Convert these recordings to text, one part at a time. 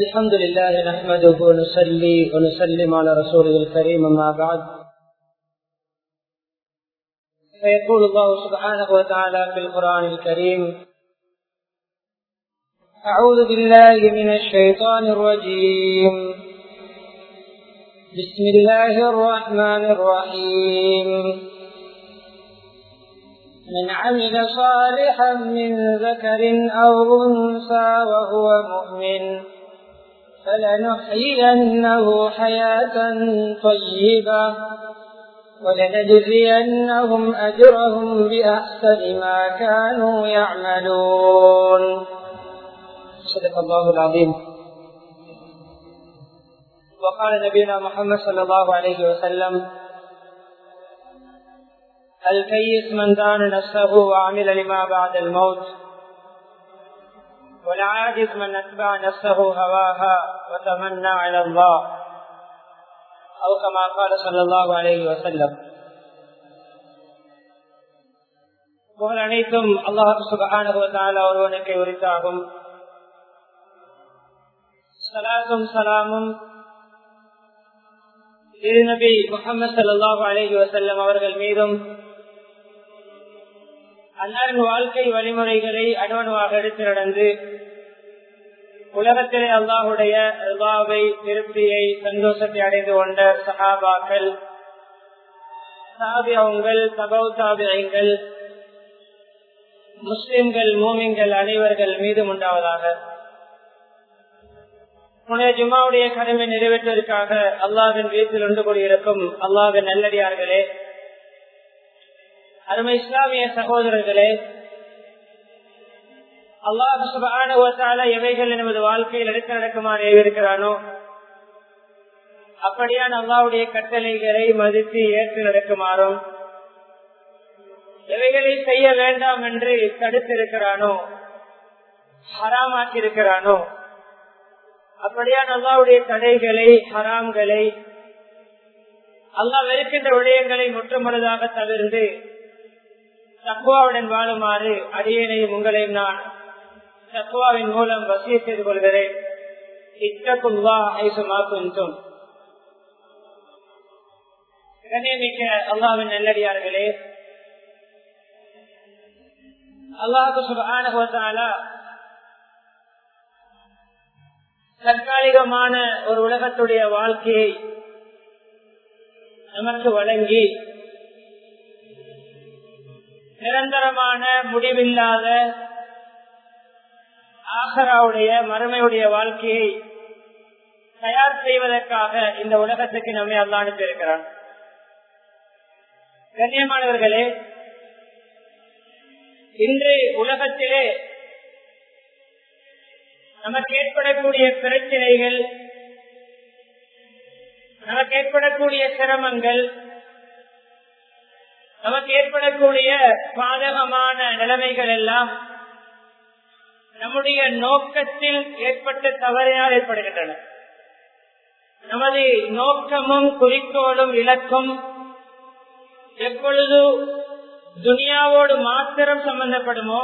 الحمد لله نحمده ونصلي ونسلم على رسوله الكريم أما بعد. فيقول الله سبحانه وتعالى في القرآن الكريم أعوذ بالله من الشيطان الرجيم. بسم الله الرحمن الرحيم. من عمل صالحا من ذكر أو أنثى وهو مؤمن. فلنحيينه حياة طيبة ولنجزينهم أجرهم بأحسن ما كانوا يعملون. صدق الله العظيم. وقال نبينا محمد صلى الله عليه وسلم الكيس من دان نفسه وعمل لما بعد الموت والعاجز من اتبع نفسه هواها وتمنى على الله او كما قال صلى الله عليه وسلم புகழ் அனைத்தும் அல்லாஹு சுபகான ஒருவனுக்கு உரித்தாகும் சலாத்தும் சலாமும் திருநபி முகமது சல்லாஹூ அலஹி வசல்லம் அவர்கள் மீதும் அன்னாரின் வாழ்க்கை வழிமுறைகளை அணுவணுவாக எடுத்து நடந்து உலகத்திலே அல்லாஹுடைய ரிவாவை திருப்தியை சந்தோஷத்தை அடைந்து கொண்ட சஹாபாக்கள் சாபியங்கள் தபௌ சாபியங்கள் முஸ்லிம்கள் மூமிங்கள் அனைவர்கள் மீது உண்டாவதாக. முனைய ஜும்மாவுடைய கடமை நிறைவேற்றுவதற்காக அல்லாவின் வீட்டில் ஒன்று கூடியிருக்கும் அல்லாவின் நல்லடியார்களே அருமை இஸ்லாமிய சகோதரர்களே அல்லாஹால எவைகள் நமது வாழ்க்கையில் அடுக்க நடக்குமாறு இருக்கிறானோ அப்படியான அல்லாவுடைய கட்டளைகளை மதித்து ஏற்று நடக்குமாறும் எவைகளை செய்ய வேண்டாம் என்று தடுத்திருக்கிறானோ ஹராமாக்கி இருக்கிறானோ அப்படியான அல்லாவுடைய தடைகளை ஹராம்களை அல்லாஹ் வெறுக்கின்ற விடயங்களை முற்றமுழுதாக தவிர்த்து தக்குவாவுடன் வாழுமாறு அடியனையும் உங்களையும் நான் தக்குவாவின் மூலம் வசிய செய்து கொள்கிறேன். இத்தக்கும் கண்ணியமிக்க அல்லாவின் நல்லடியார்களே. அல்லாஹு சுபான தற்காலிகமான ஒரு உலகத்துடைய வாழ்க்கையை நமக்கு வழங்கி நிரந்தரமான முடிவில்லாத ஆஹராவுடைய மறுமையுடைய வாழ்க்கையை தயார் செய்வதற்காக இந்த உலகத்துக்கு நம்மை அல்லா அனுப்பியிருக்கிறான் கண்ணியமானவர்களே இன்று உலகத்திலே நமக்கு ஏற்படக்கூடிய பிரச்சனைகள் நமக்கு ஏற்படக்கூடிய சிரமங்கள் நமக்கு ஏற்படக்கூடிய பாதகமான நிலைமைகள் எல்லாம் நம்முடைய நோக்கத்தில் ஏற்பட்ட தவறினால் ஏற்படுகின்றன. நமது நோக்கமும் குறிக்கோளும் இலக்கும் எப்பொழுது துனியாவோடு மாத்திரம் சம்பந்தப்படுமோ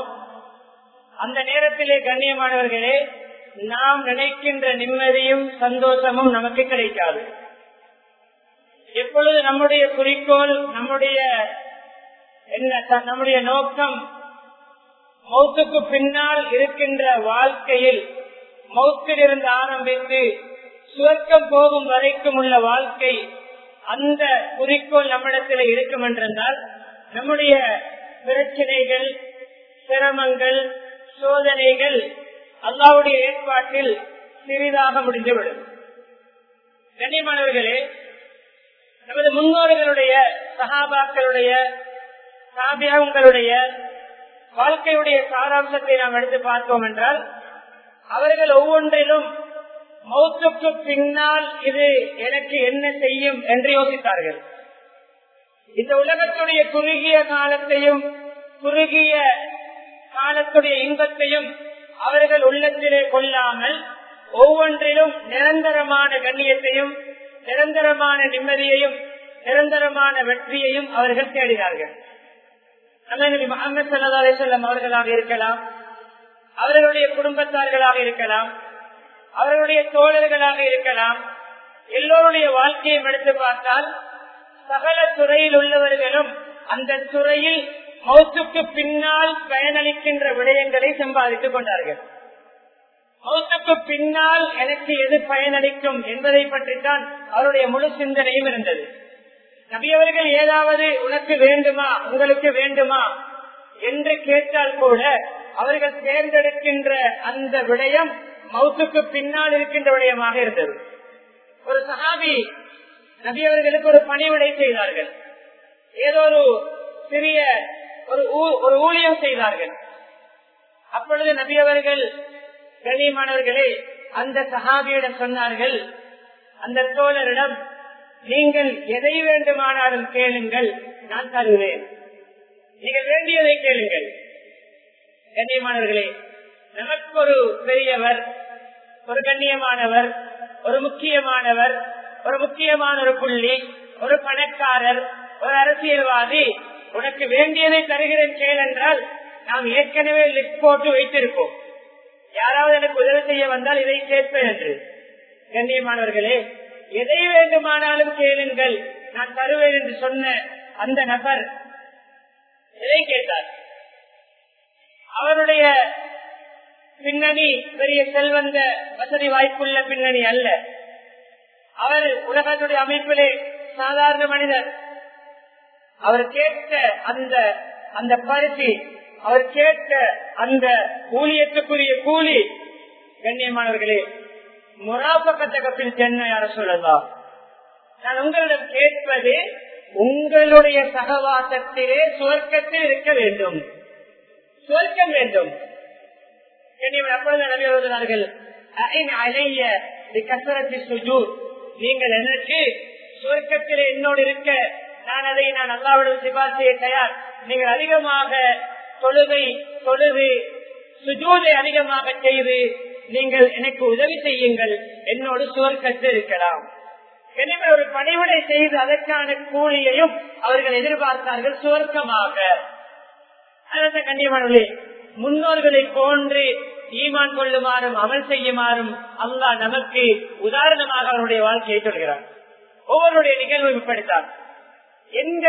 அந்த நேரத்திலே கண்ணியமானவர்களே நாம் நினைக்கின்ற நிம்மதியும் சந்தோஷமும் நமக்கு கிடைக்காது. எப்பொழுது நம்முடைய குறிக்கோள் நம்முடைய என்ன நம்முடைய நோக்கம் மௌத்துக்கு பின்னால் இருக்கின்ற வாழ்க்கையில் மௌத்தில் இருந்து ஆரம்பித்து சுவர்க்கம் போகும் வரைக்கும் உள்ள வாழ்க்கை அந்த குறிக்கோள் நம்மிடத்தில் இருக்கும் என்றால் நம்முடைய பிரச்சனைகள் சிரமங்கள் சோதனைகள் அல்லாவுடைய ஏற்பாட்டில் சிறிதாக முடிந்துவிடும். கண்ணியமானவர்களே நமது முன்னோர்களுடைய சகாபாக்களுடைய சாபியாங்களுடைய வாழ்க்கையுடைய சாராம்சத்தை நாம் எடுத்து பார்த்தோம் என்றால் அவர்கள் ஒவ்வொன்றிலும் மௌத்துக்கு பின்னால் இது எனக்கு என்ன செய்யும் என்று யோசித்தார்கள். இந்த உலகத்துடைய குறுகிய காலத்தையும் குறுகிய காலத்துடைய இன்பத்தையும் அவர்கள் உள்ளத்திலே கொள்ளாமல் ஒவ்வொன்றிலும் நிரந்தரமான கண்ணியத்தையும் நிரந்தரமான நிம்மதியையும் நிரந்தரமான வெற்றியையும் அவர்கள் தேடினார்கள். அவர்களாக இருக்கலாம். அவர்களுடைய குடும்பத்தார்களாக இருக்கலாம். அவர்களுடைய தோழர்களாக இருக்கலாம். எல்லோருடைய வாழ்க்கையை எடுத்து பார்த்தால் சகல துறையில் உள்ளவர்களும் அந்த துறையில் மௌத்துக்கு பின்னால் பயனளிக்கின்ற விடயங்களை சம்பாதித்துக் கொண்டார்கள். மௌத்துக்கு பின்னால் எனக்கு எது பயனளிக்கும் என்பதை பற்றித்தான் அவருடைய முழு சிந்தனையும் இருந்தது. நபியவர்கள் ஏதாவது உனக்கு வேண்டுமா உங்களுக்கு வேண்டுமா என்று கேட்டால் கூட அவர்கள் தேர்ந்தெடுக்கின்ற அந்த விடயம் மவுத்துக்கு பின்னால் இருக்கின்ற விடயமாக இருந்தது. ஒரு சகாபி நபியவர்களுக்கு ஒரு பணிவிடை செய்தார்கள். ஏதோ ஒரு சிறிய ஒரு ஒரு ஊழியம் செய்தார்கள். அப்பொழுது நபியவர்கள் கண்ணியமானவர்களே அந்த சகாபியிடம் சொன்னார்கள் அந்த தோழரிடம் நீங்கள் எதை வேண்டுமானாலும் கேளுங்கள் நான் தருவேன் நீங்கள் வேண்டியதை கேளுங்கள். கண்ணியமானவர்களே நமக்கு ஒரு பெரியவர் ஒரு கண்ணியமானவர் ஒரு முக்கியமானவர் ஒரு முக்கியமான ஒரு புள்ளி ஒரு பணக்காரர் ஒரு அரசியல்வாதி உனக்கு வேண்டியதை தருகிறேன் கேள் என்றால் நாம் ஏற்கனவே லிஸ்ட் போட்டு வைத்திருப்போம். யாராவது எனக்கு உதவி செய்ய வந்தால் இதை கேட்பேன் என்று. கண்ணியமானவர்களே எதை வேண்டுமானாலும் கேளுங்கள். நான் தருவேன் என்று சொன்ன அந்த நபர் எதை கேட்டார்? அவருடைய பின்னணி பெரிய செல்வந்த வசதி வாய்ப்புள்ள பின்னணி அல்ல. அவர் உலகத்துடைய அமைப்பிலே சாதாரண மனிதர். அவர் கேட்ட அந்த அந்த பரிசு அவர் கேட்ட அந்த ஊழியத்துக்குரிய கூலி கண்ணியமானவர்களே முறாப்பக்கத்தகப்பில் சென்னை யார சொல்லலாம் நான் உங்களிடம் கேட்பது உங்களுடைய சகவாசத்திலே சுவர்க்கத்தில் இருக்க வேண்டும். சுவர்க்கம் வேண்டும். கசரத்தி நீங்கள் எனக்கு சுவர்க்கத்திலே என்னோடு இருக்க. நான் அதை நான் அல்லாவிடம் சிபாசியை தயார். நீங்கள் அதிகமாக தொழுகை தொழுது சுஜூதை அதிகமாக செய்து நீங்கள் எனக்கு உதவி செய்யுங்கள். என்னோடு சுவர்க்கத்தில் இருக்கலாம் எனவே ஒரு பணிவிடை செய்து அதற்கான கூலியையும் அவர்கள் எதிர்பார்த்தார்கள் சுவர்க்கமாக. அதற்கு கண்ணியமானவர்களே முன்னோர்களை போன்று ஈமான் கொள்ளுமாறும் அமல் செய்யுமாறும் அல்லா நமக்கு உதாரணமாக அவருடைய வாழ்க்கையை சொல்கிறார். ஒவ்வொருடைய நிகழ்வு இப்படித்தான். எந்த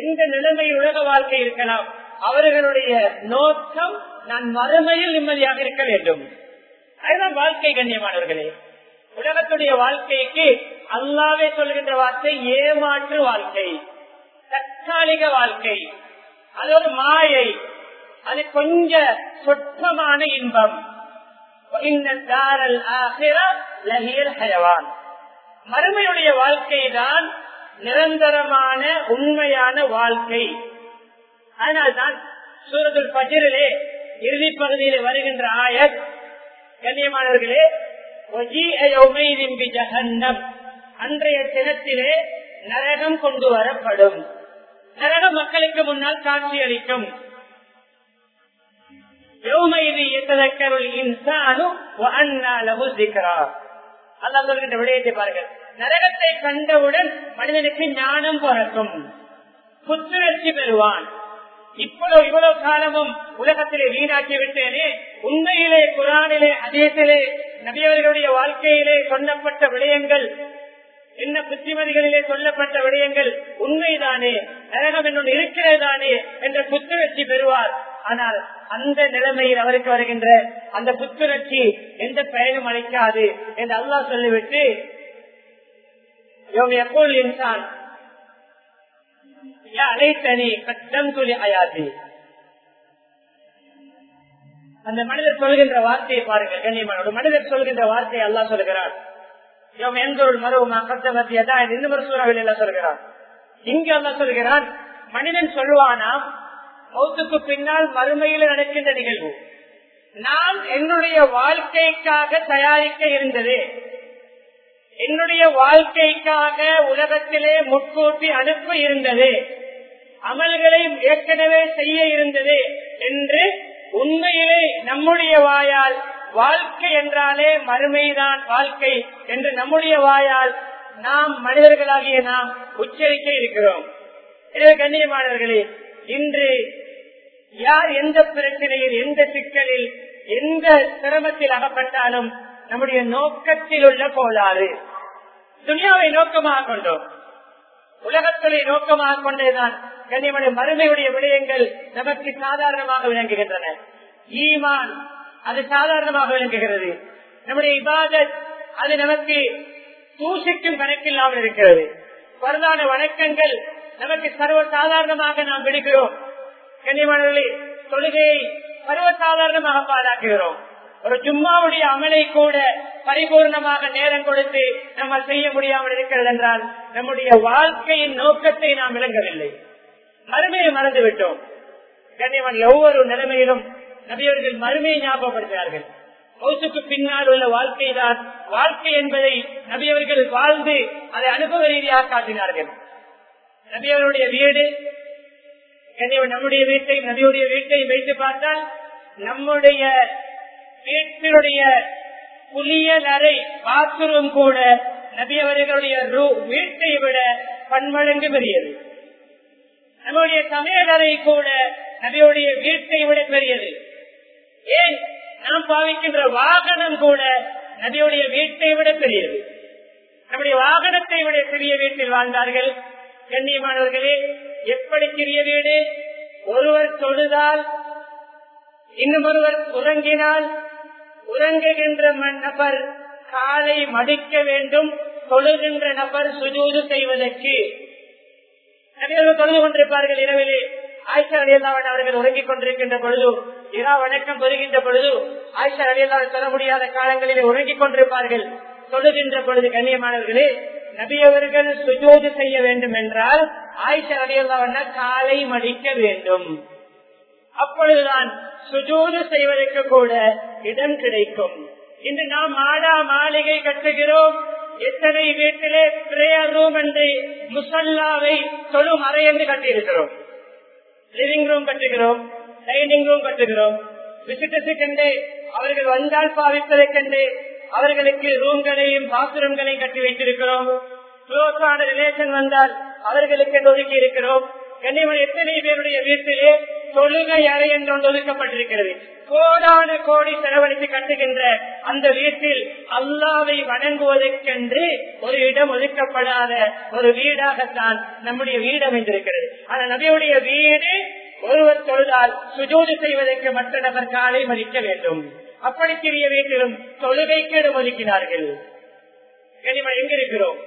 எந்த நிலைமையில் உலக வாழ்க்கை இருக்கலாம் அவர்களுடைய நோக்கம் நான் மறுமையில் நிம்மதியாக இருக்க வேண்டும். அதுதான் வாழ்க்கை கண்ணியமானவர்களே. உலகத்துடைய வாழ்க்கைக்கு அல்லாவே சொல்கின்ற வார்த்தை ஏமாற்று வாழ்க்கை. தற்காலிக வாழ்க்கை. அது ஒரு மாயை. அது கொஞ்ச சொற்பமான இன்பம். மறுமையுடைய வாழ்க்கை தான் நிரந்தரமான உண்மையான வாழ்க்கை. அதனால்தான் சூரத்துல் பஜிரிலே இறுதி பகுதியில் வருகின்ற ஆயத் கண்ணியமானவர்களே அன்றைய தினத்திலே நரகம் கொண்டு வரப்படும். நரகம் மக்களுக்கு முன்னால் காட்சி அளிக்கும். விடயத்தை பாருங்கள். நரகத்தை கண்டவுடன் மனிதனுக்கு ஞானம் பிறக்கும். புத்துணர்ச்சி பெறுவான். இவ்வளவு இவ்வளவு காலமும் உலகத்திலே வீணாக்கி விட்டேனே உண்மையிலே குரானிலே அதேசிலே நபியவர்களுடைய வாழ்க்கையிலே சொல்லப்பட்ட விடயங்கள் என்ன புத்திமதிகளிலே சொல்லப்பட்ட விடயங்கள் உண்மைதானே நரகம் என்னொன்று இருக்கிறதானே என்ற புத்துணர்ச்சி பெறுவார். ஆனால் அந்த நிலைமையில் அவருக்கு வருகின்ற அந்த புத்துணர்ச்சி எந்த பயனும் அளிக்காது என்று அல்லாஹ் சொல்லிவிட்டு இவங்க எப்போது இன்சான் அந்த மனிதர் சொல்கின்ற வார்த்தையை பாருங்கள் கண்ணியமான. மனிதர் சொல்கின்ற வார்த்தையை அல்லா சொல்கிறார். சொல்கிறார். இங்கு அல்லா சொல்கிறான் மனிதன் சொல்லுவானா மௌத்துக்கு பின்னால் மறுமையில் நடக்கின்ற நிகழ்வு. நான் என்னுடைய வாழ்க்கைக்காக தயாரிக்க இருந்தது. என்னுடைய வாழ்க்கைக்காக உலகத்திலே முற்கூட்டி அனுப்ப இருந்தது. அமல்களை ஏற்கனவே செய்ய இருந்தது என்று உண்மையிலே நம்முடைய வாயால் வாழ்க்கை என்றாலே மறுமைதான் வாழ்க்கை என்று நம்முடைய வாயால் நாம் மனிதர்களாகிய நாம் உச்சரிக்க இருக்கிறோம். கண்ணியமானவர்களே இன்று யார் எந்த பிரச்சனையில் எந்த சிக்கலில் எந்த சிரமத்தில் அகப்பட்டாலும் நம்முடைய நோக்கத்தில் உள்ள கோளாறு. துணியாவை நோக்கமாக கொண்டோம் உலகத்திலே நோக்கமாக கொண்டேதான் கனிமனை மறுமையுடைய விடயங்கள் நமக்கு சாதாரணமாக விளங்குகின்றன. ஈமான் அது சாதாரணமாக விளங்குகிறது. நம்முடைய இபாதத் அது நமக்கு தூசிக்கும் கணக்கில்லாமல் இருக்கிறது. வருதான வணக்கங்கள் நமக்கு சர்வ சாதாரணமாக நாம் விடுகிறோம். கனிமணி தொழுகையை சர்வ சாதாரணமாக பாராட்டுகிறோம் ஒரு ஜும்மாவுடைய அமலை கூட பரிபூர்ணமாக நேரம் கொடுத்து நம்ம செய்ய முடியாமல் இருக்கிறது என்றால் நம்முடைய வாழ்க்கையின் நோக்கத்தை நாம் விளங்கவில்லை. மறுமையை மறந்து விட்டோம் கண்ணியவன் ஒவ்வொரு நிலைமையிலும் நபியவர்கள் மறுமையை ஞாபகப்படுத்தினார்கள். கௌசுக்கு பின்னால் உள்ள வாழ்க்கை தான் வாழ்க்கை என்பதை நபியவர்கள் வாழ்ந்து அதை அனுபவ ரீதியாக காட்டினார்கள். நபியவருடைய வீடு கண்ணியவன் நம்முடைய வீட்டை நபியுடைய வீட்டை வைத்து பார்த்தால் நம்முடைய வீட்டினுடைய புலியல் அறை பாத்ரூம் கூட நபியவர்களுடைய வீட்டை விட பன்மடங்கு பெரியது நம்முடைய சமையல் அறை கூட நபியுடைய வீட்டை விட பெரியது. ஏன்? நாம் பாவிக்கின்ற வாகனம் கூட நபியுடைய வீட்டை விட பெரியது. நம்முடைய வாகனத்தை விட சிறிய வீட்டில் வாழ்ந்தார்கள். கண்ணியமானவர்களே எப்படி சிறிய வீடு? ஒருவர் தொழுதால் இன்னும் ஒருவர் உறங்கினால் உறங்குகின்ற நபர் காலை மடிக்க வேண்டும் தொழுகின்ற நபர் சுஜூது செய்வதற்கு. தொழுது கொண்டிருப்பார்கள் இரவிலே. ஆயிஷா அலியல்லாவன் அவர்கள் உறங்கிக் கொண்டிருக்கின்ற பொழுது இரா வணக்கம் பெறுகின்ற பொழுது ஆயிஷா அலியல்லாவை சொல்ல முடியாத காலங்களிலே உறங்கிக் கொண்டிருப்பார்கள். தொழுகின்ற பொழுது கண்ணியமானவர்களே நபியவர்கள் சுஜோது செய்ய வேண்டும் என்றால் ஆயிஷா அலியல்லாவன் காலை மடிக்க வேண்டும். அப்பொழுதுதான் சுஜூது செய்வதற்கு கூட இடம் கிடைக்கும். இன்று நாம் மாடா மாளிகை கட்டுகிறோம். எத்தனை வீட்டிலே பிரேயர் ரூம் என்று முசல்லாவை தொழும் அறை என்று கட்டியிருக்கிறோம். லிவிங் ரூம் கட்டுகிறோம் டைனிங் ரூம் கட்டுகிறோம். விசிட்டர்ஸுக்கென்று அவர்கள் வந்தால் பாவிப்பதற்கென்று அவர்களுக்கு ரூம்களையும் பாத்ரூம்களையும் கட்டி வைத்திருக்கிறோம். க்ளோஸான ரிலேஷன் வந்தால் அவர்களுக்கு ஒதுக்கி இருக்கிறோம். கண்ணியமன் எத்தனை பேருடைய வீட்டிலே தொழுகை அறை என்று ஒன்று ஒதுக்கப்பட்டிருக்கிறது கோடான கோடி செலவழித்து கட்டுகின்ற அந்த வீட்டில் அல்லாவை வணங்குவதற்கென்று ஒரு இடம் ஒதுக்கப்படாத ஒரு வீடாகத்தான் நம்முடைய வீடு அமைந்திருக்கிறது. ஆனால் நபியுடைய வீடு ஒருவர் தொழுதால் சுஜோதி செய்வதற்கு மற்ற நபர் காலை மதிக்க வேண்டும். அப்படி சிறிய வீட்டிலும் தொழுகைக்கு இடம் ஒதுக்கினார்கள். எங்க எங்கிருக்கிறோம்?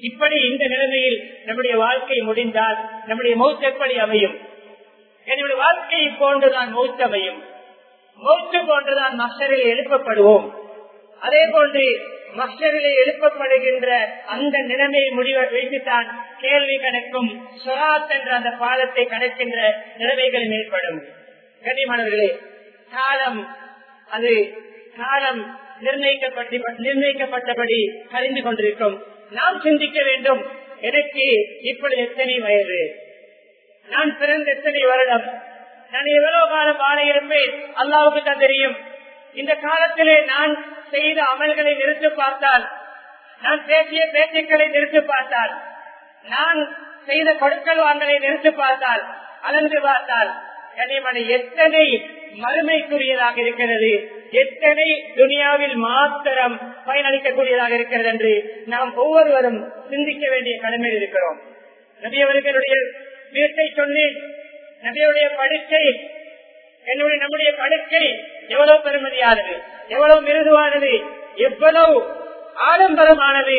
இப்படி இந்த நிலைமையில் நம்முடைய வாழ்க்கை முடிந்தால் நம்முடைய மௌத்து எப்படி அமையும்? என்னுடைய வாழ்க்கை போன்றுதான் மௌத்து அமையும் மௌத்து போன்றுதான் மஸ்டரில் எழுப்பப்படுவோம். அதே போன்று மஸ்டரிலே எழுப்பப்படுகின்ற அந்த நிலைமையை முடிவை வைத்துத்தான் கேள்வி கணக்கும் சுராத் என்ற அந்த பாதத்தை கணக்கின்ற நிலைமைகள் ஏற்படும். கனிமணர்களே காலம் அது காலம் நிர்ணயிக்கப்பட்டு நிர்ணயிக்கப்பட்டபடி அறிந்து கொண்டிருக்கும். நாம் சிந்திக்க வேண்டும் எனக்கு இப்படி எத்தனை வயது? நான் பிறந்த எத்தனை வருடம்? நான் எவ்வளவு காலம் வாழ இருப்பேன்? அல்லாவுக்கு தான் தெரியும். இந்த காலத்திலே நான் செய்த அமல்களை நிறுத்தி பார்த்தால் நான் பேசிய பேச்சுக்களை நிறுத்தி பார்த்தால் நான் செய்த கொடுக்கல் வாங்கலை நிறுத்தி பார்த்தால் அலந்து பார்த்தால் கனிமணி எத்தனை மறுமைக்குரியதாக இருக்கிறது? எத்தனை துனியாவில் மாத்திரம் பயனளிக்கக்கூடியதாக இருக்கிறது என்று நாம் ஒவ்வொருவரும் சிந்திக்க வேண்டிய கடமையில் இருக்கிறோம். நபியவர்களுடைய வீட்டை சொன்னேன். நபியுடைய படுக்கை என்னுடைய நம்முடைய படுக்கை எவ்வளவு பெருமதியானது எவ்வளவு மிருதுவானது எவ்வளவு ஆடம்பரமானது.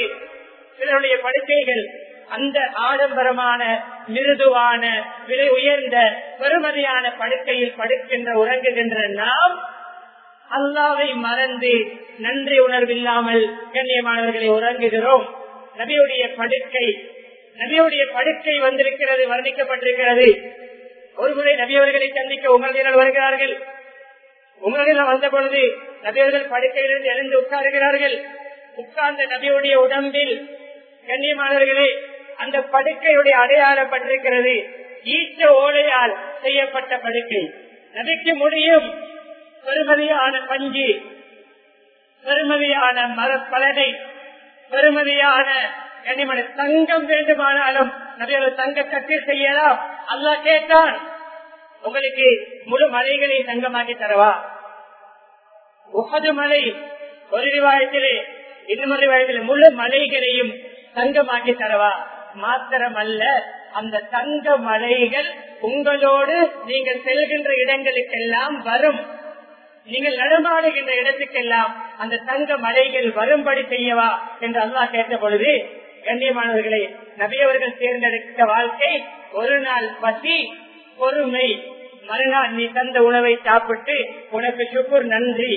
சிலருடைய படுக்கைகள் அந்த ஆடம்பரமான மிருதுவான விலை உயர்ந்த பெருமதியான படுக்கையில் படுக்கின்ற உறங்குகின்ற நாம் அல்லாவை மறந்து நன்றி உணர்வில்லாமல் கண்ணியமானவர்களை உறங்குகிறோம். நபியுடைய படுக்கை நபியுடைய படுக்கை வந்திருக்கிறது வர்ணிக்கப்பட்டிருக்கிறது. ஒருமுறை நபியவர்களை சந்திக்க உங்களிடம் வருகிறார்கள். உங்களிடம் வந்த பொழுது நபியவர்கள் படுக்கையிலிருந்து எழுந்து உட்காருகிறார்கள். உட்கார்ந்த நபியுடைய உடம்பில் கண்ணியமானவர்களே அந்த படுக்கையுடைய அடையாளம் பட்டிருக்கிறது. ஈச்ச ஓலையால் செய்யப்பட்ட படுக்கை. நபிக்கு முடியும் பெருமதியான பஞ்சு பெருமதியான மரப்பலகை பெருமதியான கனிமணி தங்கம் வேண்டுமானாலும் நிறைய தங்க கட்டில் செய்யலாம் அல்லா கேட்டான். உங்களுக்கு முழு மலைகளை தங்கமாக்கி தரவா? உகது மலை ஒரு ரிவாயத்திலே இன்னொரு ரிவாயத்திலே முழு மலைகளையும் தங்கமாக்கி தரவா? மாத்திரம் அல்ல அந்த தங்க மலைகள் உங்களோடு நீங்கள் செல்கின்ற இடங்களுக்கெல்லாம் வரும். நீங்கள் நடமாடுகின்ற இடத்துக்கெல்லாம் அந்த தங்க மலைகள் வரும்படி செய்யவா? என்று அல்லாஹ் கேட்ட பொழுது கண்ணியமானவர்களை நபியவர்கள் தேர்ந்தெடுத்த வாழ்க்கை ஒரு நாள் பசி பொறுமை மறுநாள் நீ தந்த உணவை சாப்பிட்டு உனக்கு சுக்குர் நன்றி.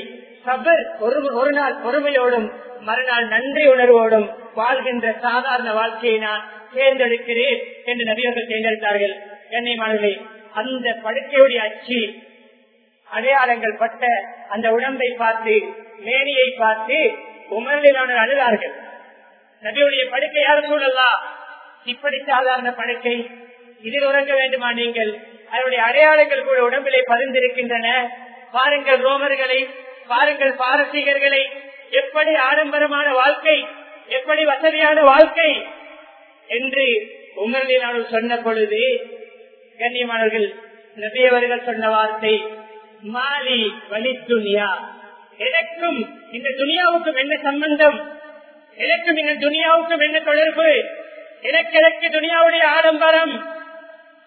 சபர் ஒரு ஒரு நாள் பொறுமையோடும் மறுநாள் நன்றி உணர்வோடும் வாழ்கின்ற சாதாரண வாழ்க்கையை நான் தேர்ந்தெடுக்கிறேன் என்று நபியர்கள் தேர்ந்தெடுத்தார்கள். கண்ணியமானவர்களை அந்த படுக்கையுடைய அச்சு அடையாளங்கள் பட்ட அந்த உடம்பை பார்த்து மேனியை பார்த்து உமர்லிலான அழுதார்கள். நபியுடைய படுக்கை யாரும் சூழலாம் இப்படி சாதாரண படுக்கை. இதில் உறங்க வேண்டுமா நீங்கள்? அதனுடைய அடையாளங்கள் கூட உடம்பிலே பதிந்திருக்கின்றன. பாருங்கள் ரோமர்களை பாருங்கள் பாரசீகர்களை. எப்படி ஆடம்பரமான வாழ்க்கை எப்படி வசதியான வாழ்க்கை என்று உமர்லிலான சொன்ன பொழுது கண்ணியமானவர்கள் நபியவர்கள் சொன்ன வார்த்தை மாலி வலி துனியா. எனக்கும் இந்த துனியாவுக்கும் என்ன சம்பந்தம்? எனக்கும் இந்த துனியாவுக்கும் என்ன தொடர்பு? எனக்கு எனக்கு துனியாவுடைய ஆடம்பரம்.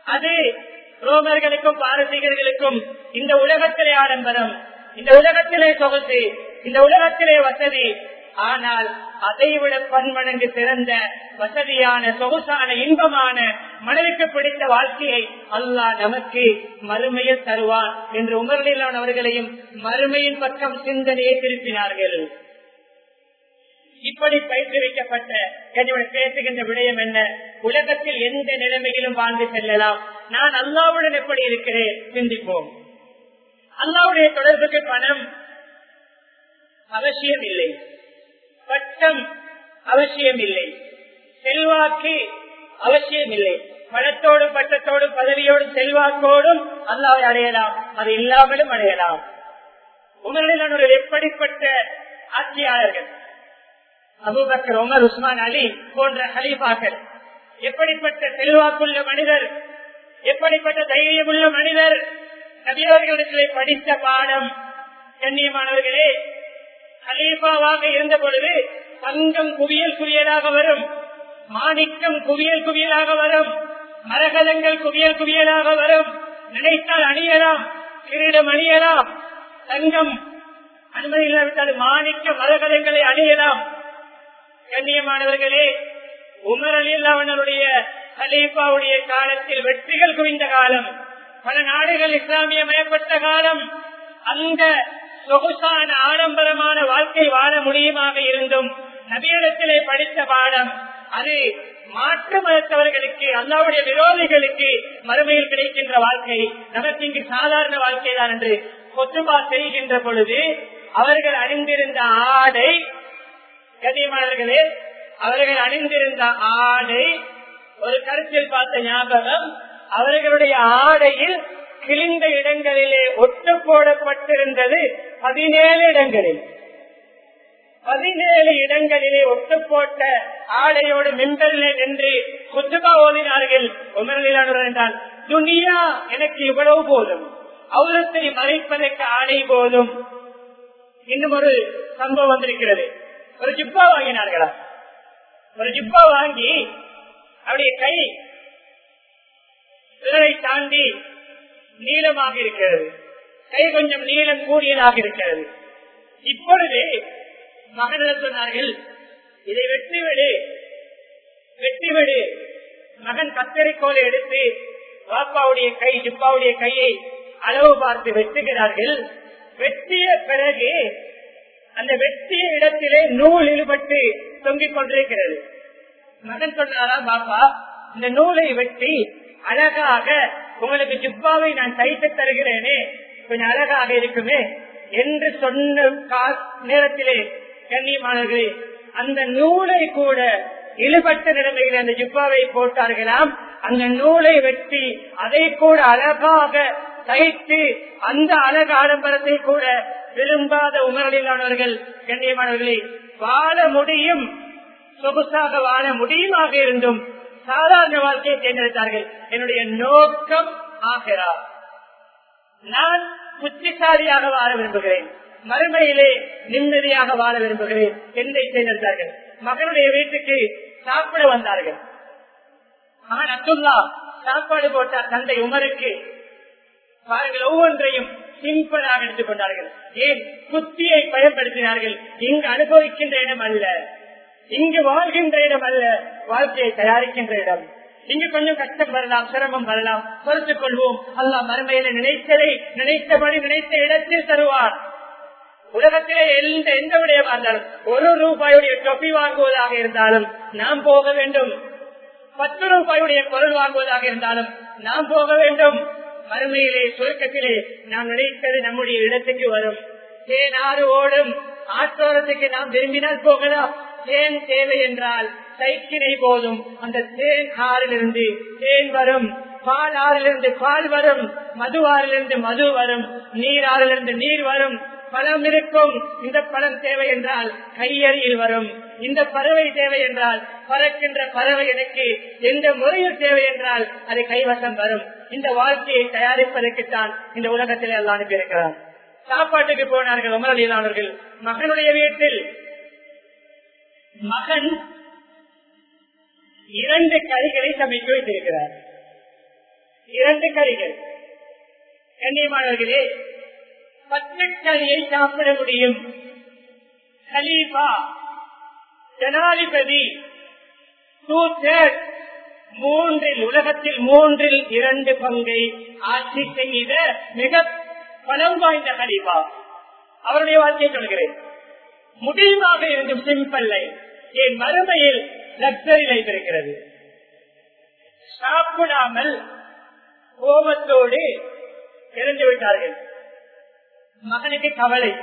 அது ரோமர்களுக்கும் பாரசீகர்களுக்கும் இந்த உலகத்திலே ஆடம்பரம். இந்த உலகத்திலே சொகுசு. இந்த உலகத்திலே வசதி. ஆனால் அதைவிட பன்மடங்கு சிறந்த வசதியான சொகுசான இன்பமான மனதிற்கு பிடித்த வாழ்க்கையை அல்லாஹ் நமக்கு மறுமையில் தருவான் என்று உமர்லிலான் அவர்களையும் மறுமையின் பக்கம் சிந்தனையை திருப்பினார்கள். இப்படி பயிற்றுவிக்கப்பட்ட என்னுடைய பேசுகின்ற விடயம் என்ன? உலகத்தில் எந்த நிலைமையிலும் வாழ்ந்து செல்லலாம். நான் அல்லாவுடன் எப்படி இருக்கிறேன்? சிந்திப்போம். அல்லாவுடைய தொடர்புக்கு பணம் அவசியம் இல்லை பட்டம் அவசியம் இல்லை செல்வாக்கு அவசியம் இல்லை பணத்தோடும் பட்டத்தோடும் பதவியோடும் செல்வாக்கோடும் அல்லாவை அடையலாம். அது இல்லாமலும் அடையலாம். உமரில் எப்படிப்பட்ட ஆட்சியாளர்கள். அபுபக்கர் உமர் உஸ்மான் அலி போன்ற ஹலீஃபாக்கள். எப்படிப்பட்ட செல்வாக்குள்ள மனிதர் எப்படிப்பட்ட தைரியமுள்ள மனிதர் நபியவர்களிடத்திலே படித்த பாடம் கண்ணியமானவர்களே ஹலீஃபாவாக இருந்த பொழுது தங்கம் குவியல் குவியலாக வரும் மாணிக்கம் குவியல் குவியலாக வரும் மரகதங்கள் குவியல் குவியலாக வரும் நினைத்தால் அணியலாம் கிரீடம் அணியலாம் தங்கம் அனுமதி இல்லாவிட்டால் மாணிக்க மரகதங்களை அணியலாம் கண்ணியமானவர்களே உமர் அலி அவனுடைய ஹலீஃபாவுடைய காலத்தில் வெற்றிகள் குவிந்த காலம் பல நாடுகள் இஸ்லாமியமயப்பட்ட காலம் அந்த சொகுசான ஆடம்பரமான வாழ்க்கை வாழ முடியுமாக இருந்தும் நபியிடத்திலே படித்த பாடம் அது மாற்று மதத்தவர்களுக்கு அல்லாவுடைய விரோதிகளுக்கு மறுமையில் கிடைக்கின்ற வாழ்க்கை நமக்கு இங்கு சாதாரண வாழ்க்கை தான் என்று கொத்துபா செய்கின்ற பொழுது அவர்கள் அணிந்திருந்த ஆடை கண்ணியமானவர்களே அவர்கள் அணிந்திருந்த ஆடை ஒரு கருத்தில் பார்த்த ஞாபகம் அவர்களுடைய ஆடையில் கிழிந்த இடங்களிலே ஒட்டு போடப்பட்டிருந்தது பதினேழு இடங்களில். பதினேழு இடங்களிலே ஒட்டு போட்ட ஆடையோடு மின்பரிலே நின்று குத்துபா ஓதினார்கள் உமரலிலானவர் என்றால் துனியா எனக்கு இவ்வளவு போதும். அவுரத்தை மறைப்பதற்கு ஆடை போதும். இன்னும் ஒரு சம்பவம் வந்திருக்கிறது. ஒரு ஜிப்பா வாங்கினார்களா? ஒரு ஜிப்பா வாங்கி அவருடைய கை விரலை தாண்டி நீளமாக இருக்கிறது. கை கொஞ்சம் நீளம் கூடியதாக இருக்கிறது. இப்பொழுது மகனிடம் சொன்னார்கள் இதை வெற்றிவிடு விடு விடு மகன் கத்தரிக்கோலை எடுத்து பாப்பாவுடைய கை ஜிப்பாவுடைய கையை அளவு பார்த்து வெட்டுகிறார்கள். வெட்டிய பிறகு அந்த வெட்டிய இடத்திலே நூல் இழுபட்டு தொங்கிக் கொண்டிருக்கிறது. மகன் சொன்னாரா பாப்பா இந்த நூலை வெட்டி அழகாக உங்களுக்கு ஜிப்பாவை நான் தைத்து தருகிறேனே கொஞ்சம் அழகாக இருக்குமே என்று சொன்ன நேரத்திலே கண்ணியமானவர்களே அந்த நூலை கூட இழுபட்ட நிலைமையில் அந்த ஜிப்பாவை போட்டார்களாம். அந்த நூலை வெட்டி அதை கூட அழகாக தைத்து அந்த அழக ஆடம்பரத்தை கூட விரும்பாத உணர்விலானவர்கள் கண்ணியமானவர்களே வாழ முடியும் சொகுசாக வாழ முடியுமாக இருந்தும் சாதாரண வாழ்க்கையை தேர்ந்தெடுத்தார்கள். என்னுடைய நோக்கம் ஆகிறார் நான் புத்திசாலியாக வாழ விரும்புகிறேன். மறுமையிலே நிம்மதியாக வாழ விரும்புகிறேன். என்னை தேர்ந்தெடுத்தார்கள். மகனுடைய வீட்டுக்கு சாப்பிட வந்தார்கள். மகன் அப்துல்லா சாப்பாடு போட்டார் தந்தை உமருக்கு. பாருங்கள் ஒவ்வொன்றையும் சிம்பிளாக எடுத்துக் கொண்டார்கள். ஏன்? புத்தியை பயன்படுத்தினார்கள். இங்கு அனுபவிக்கின்ற இடம் அல்ல. இங்கு வாழ்கின்ற இடம் அல்ல. வாழ்க்கையை தயாரிக்கின்ற இடம். இங்கு கொஞ்சம் கஷ்டம் வரலாம் சிரமம் வரலாம். பொறுத்துக் கொள்வோம். அல்லா மறுமையில நினைத்ததை நினைத்தபடி நினைத்த இடத்தில் தருவார். உலகத்திலே எந்த எந்த விடயமா இருந்தாலும் ஒரு ரூபாயுடைய தொப்பி வாங்குவதாக இருந்தாலும் நாம் போக வேண்டும். பத்து ரூபாயுடைய பொருள் வாங்குவதாக இருந்தாலும் நாம் போக வேண்டும். மறுமையிலே சுருக்கத்திலே நாம் நினைத்தது நம்முடைய இடத்துக்கு வரும். தேன் ஆறு ஓடும். ஆற்றோரத்துக்கு நாம் விரும்பினால் போகலாம். தேன் தேவை என்றால் சைக்கிளை போதும். அந்த தேன் ஆறிலிருந்து தேன் வரும். பால் ஆறிலிருந்து பால் வரும். மது ஆறிலிருந்து மது வரும். நீர் ஆறிலிருந்து நீர் வரும். பழம் இருக்கும். இந்த பழம் தேவை என்றால் கையறியில் வரும். இந்த பறவை தேவை என்றால் பறக்கின்ற பறவை எனக்கு எந்த முறையில் தேவை என்றால் அது கைவசம் வரும். இந்த வாழ்க்கையை தயாரிப்பதற்குத்தான் இந்த உலகத்தில் எல்லாம் அனுப்பியிருக்கிறார். சாப்பாட்டுக்கு போனார்கள் உமரலியலானவர்கள் மகனுடைய வீட்டில் மகன் இரண்டு கறிகளை சமைத்து வைத்திருக்கிறார். இரண்டு கறிகள். கண்ணியமானவர்களே பத்து கறியை சாப்பிட முடியும். கலீஃபா ஜனாதிபதி மூன்றில் உலகத்தில் மூன்றில் இரண்டு பங்கை ஆட்சி செய்த மிக பலம் வாய்ந்த கலீஃபா அவருடைய வாழ்க்கையை சொல்கிறேன். முடிவாக இருந்தும் சிம்பிள் என் மறுமையில் லக்ஸரி லைஃப் இருக்கிறது. சாப்பிடாமல் கோபத்தோடு இறந்து விட்டார்கள். மகனுக்கு கவலை.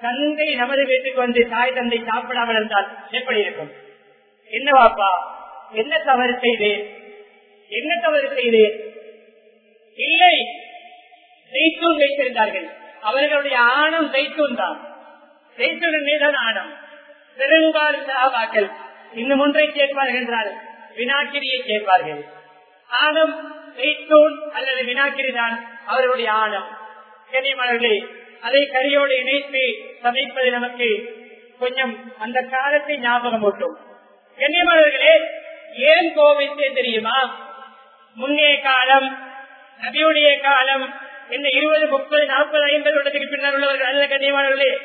தந்தை நமது வீட்டுக்கு வந்து தாய் தந்தை சாப்பிடாமல் இருந்தால் எப்படி இருக்கும்? என்ன என்ன தவறு செய்தேன் என்ன தவறு செய்தேன் இல்லை. ஜெய்தூன் வைத்திருந்தார்கள். அவர்களுடைய ஆணம் ஜெய்தூன் தான். ஜெய்த்தூன் மீதான ஆணம். பெரும்பாலும் சாபாக்கள் இன்னும் ஒன்றை கேட்பார்கள் என்றால் வினாக்கிரியை கேட்பார்கள். ஆணம் ஜெய்தூன் அல்லது வினாக்கிரி தான் அவர்களுடைய ஆணம். கனிமலர்களே அதை கரியோடு இணைத்து சமைப்பது நமக்கு கொஞ்சம் அந்த காலத்தை ஞாபகம் ஓட்டும் கண்ணியமானவர்களே ஏன் கோபித்தே தெரியுமா? முன்னே காலம் நபியுடைய காலம் இந்த இருபது முப்பது நாற்பது ஐம்பது வருடத்துக்கு பின்னர் உள்ளவர்கள் அல்ல கண்ணியமானவர்களே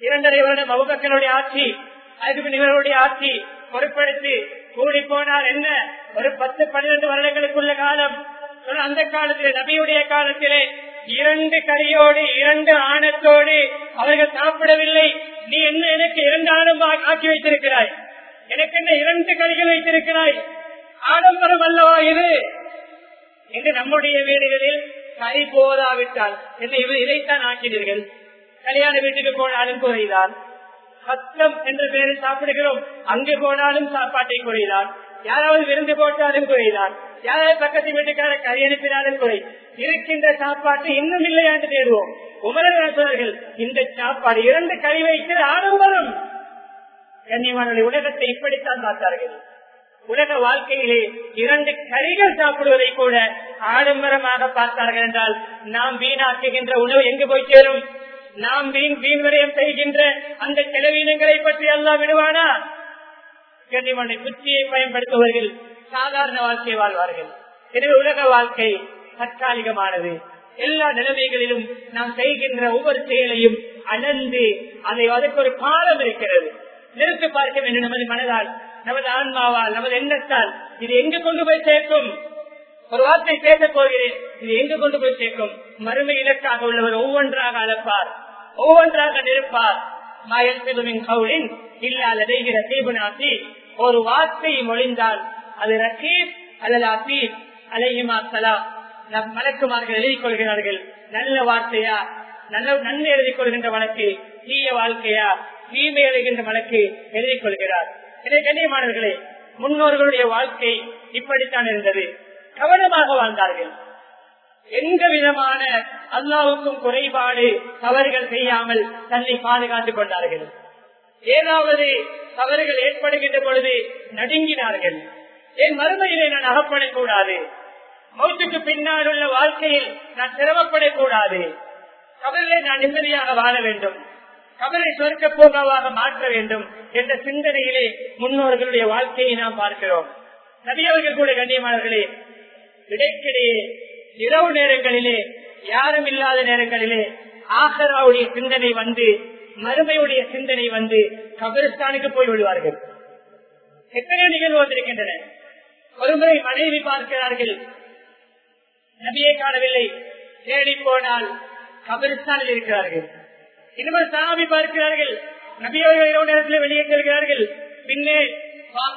இரண்டரை வருடம் அவுபக்கனுடைய ஆட்சி அதுக்கு இவர்களுடைய ஆட்சி பொறுப்படுத்தி கூடி போனால் என்ன? ஒரு பத்து பன்னிரண்டு வருடங்களுக்குள்ள காலம். அந்த காலத்திலே நபியுடைய காலத்திலே இரண்டு கரியோடு இரண்டு ஆணத்தோடு அவர்கள் சாப்பிடவில்லை. நீ என்ன எனக்கு இரண்டு ஆணம் ஆக்கி வைத்திருக்கிறாய்? எனக்கு என்ன இரண்டு கைகள் வைத்திருக்கிறாய்? ஆடம்பரம் அல்லவா இது? என்று நம்முடைய வீடுகளில் கை போதாவிட்டால் என்று இதைத்தான் ஆக்கினீர்கள். கல்யாண வீட்டுக்கு போனாலும் குறைதான். சத்தம் என்ற பெயரில் சாப்பிடுகிறோம். அங்கு போனாலும் சாப்பாட்டை குறைதான். யாராவது விருந்து போட்டாலும் குறைதான். யாராவது பக்கத்து வீட்டுக்கார கறி அனுப்பினாலும் குறை. இருக்கின்ற சாப்பாட்டு இன்னும் இல்லையா என்று தேடுவோம். உமரர்கள் இந்த சாப்பாடு இரண்டு கறி வைக்கிற ஆடம்பரம். கண்ணியமான உலகத்தை இப்படித்தான் பார்த்தார்கள். உலக வாழ்க்கையிலே இரண்டு கறிகள் சாப்பிடுவதை கூட ஆடம்பரமாக பார்த்தார்கள் என்றால் நாம் வீணாக்குகின்ற உணவு எங்கு போய் சேரும்? நாம் வீண் வீண் விரயம் செய்கின்ற அந்த செலவீனங்களை பற்றி எல்லாம் விடுவானா? கண்ணியமான புத்தியை பயன்படுத்துவர்கள் சாதாரண வாழ்க்கை வாழ்வார்கள். எனவே உலக வாழ்க்கை தற்காலிகமானது. எல்லா நிலைமைகளிலும் நாம் செய்கின்ற ஒவ்வொரு செயலையும் அணந்து அதை அதற்கு ஒரு காலம் இருக்கிறது. நிறுத்தி பார்க்க வேண்டும். நமது மனதால் நமது ஆன்மாவால் நமது எண்ணத்தால். இது எங்கு கொண்டு போய் சேர்க்கும்? ஒரு வார்த்தை பேச போகிறேன். இது எங்கு கொண்டு போய் சேர்க்கும்? மறுமை இலக்காக உள்ளவர் ஒவ்வொன்றாக அழைப்பார் ஒவ்வொன்றாக நிற்பார். மாயத்தின் கவுளின் இல்லாதடைகிற ஒரு வார்த்தை மொழிந்தால் அது ரசீப் அல்லது அசீப் அலையுமா சலா நம் மலக்குமார்கள் எழுதிக் கொள்கிறார்கள். நல்ல வார்த்தையா? நல்ல நன்மை எழுதிக் கொள்கின்ற வழக்கு தீய வாழ்க்கையா? தீமை எழுகின்ற வழக்கு எழுதிக் கொள்கிறார். இதை கண்ணியமானவர்களே முன்னோர்களுடைய வாழ்க்கை இப்படித்தான் இருந்தது. கவனமாக வாழ்ந்தார்கள். எந்த விதமான அல்லாவுக்கும் குறைபாடு தவறுகள் செய்யாமல் தன்னை பாதுகாத்துக் கொண்டார்கள். ஏதாவது தவறுகள் ஏற்படுகின்ற பொழுது நடுங்கினார்கள். என் மறுமையிலே நான் அகப்படக்கூடாது. மௌத்துக்கு பின்னால் உள்ள வாழ்க்கையில் நான் சிரமப்படக்கூடாது. கவலை நான் நிம்மதியாக வாழ வேண்டும். கபரை சொர்க்க பூங்காவாக மாற்ற வேண்டும் என்ற சிந்தனையிலே முன்னோர்களுடைய வாழ்க்கையை நாம் பார்க்கிறோம். நபியவர்கள் கூட கண்ணியமானவர்களே இடைக்கிடையே இரவு நேரங்களிலே யாரும் இல்லாத நேரங்களிலே ஆசராவுடைய சிந்தனை வந்து மறுமையுடைய சிந்தனை வந்து கபிரஸ்தானுக்கு போய் விடுவார்கள் எத்தனை நிகழ்வு வந்திருக்கின்றன. ஒருமுறை மனைவி பார்க்கிறார்கள் நபியை காணவில்லை தேடி போனால் கபிரஸ்தானில் இருக்கிறார்கள். இனிமேல் சாமி பார்க்கிறார்கள். நபியவர்கள் இரவு நேரத்தில் வெளியே செல்கிறார்கள். பின்னே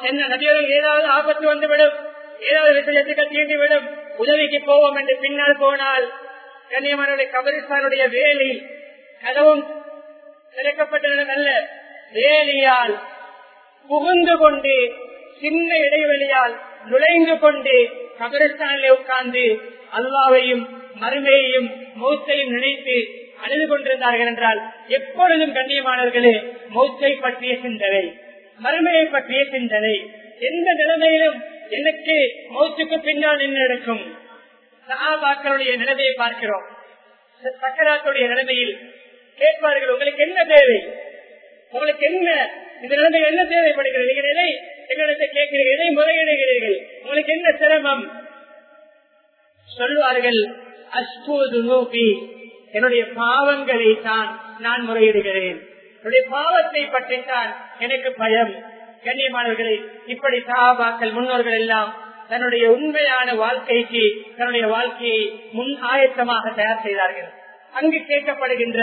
என்ன நபியவர்கள் ஏதாவது ஆபத்து வந்துவிடும். ஏதாவது விஷயத்துக்கு தீண்டிவிடும் உதவிக்கு போவோம் என்று பின்னால் போனால் கன்னியமனுடைய கபரிஸ்தானுடைய வேலி கதவும் திறக்கப்பட்டதல்ல வேலியால் புகுந்து கொண்டு சின்ன இடைவெளியால் நுழைந்து கொண்டு கபரிஸ்தானிலே உட்கார்ந்து அல்லாவையும் மருமையையும் மௌத்தையும் நினைத்து அழுது என்றால் எப்பொழுதும் கண்ணியமானவர்களே மௌத்தை பற்றிய சிந்தனை மறுமையை பற்றிய சிந்தனை எந்த நிலைமையிலும் எனக்கு மௌத்துக்கு பின்னால் என்ன நடக்கும். சகாபாக்களுடைய நிலைமையை பார்க்கிறோம். சக்கராத்துடைய நிலைமையில் கேட்பார்கள் உங்களுக்கு என்ன தேவை? உங்களுக்கு என்ன? இந்த நிலைமை என்ன தேவைப்படுகிறது? நீங்கள் எதை எங்களிடத்தை கேட்கிறீர்கள்? எதை முறையிடுகிறீர்கள்? உங்களுக்கு என்ன சிரமம்? சொல்வார்கள் அஸ்பூது நோக்கி என்னுடைய பாவங்களை தான் நான் முறையிடுகிறேன். என்னுடைய பாவத்தை பற்றித்தான் எனக்கு பயம். கண்ணியமானவர்களே இப்படி சகாபாக்கள் முன்னோர்கள் எல்லாம் தன்னுடைய உண்மையான வாழ்க்கைக்கு தன்னுடைய வாழ்க்கையை முன் ஆயத்தமாக தயார் செய்தார்கள். அங்கு கேட்கப்படுகின்ற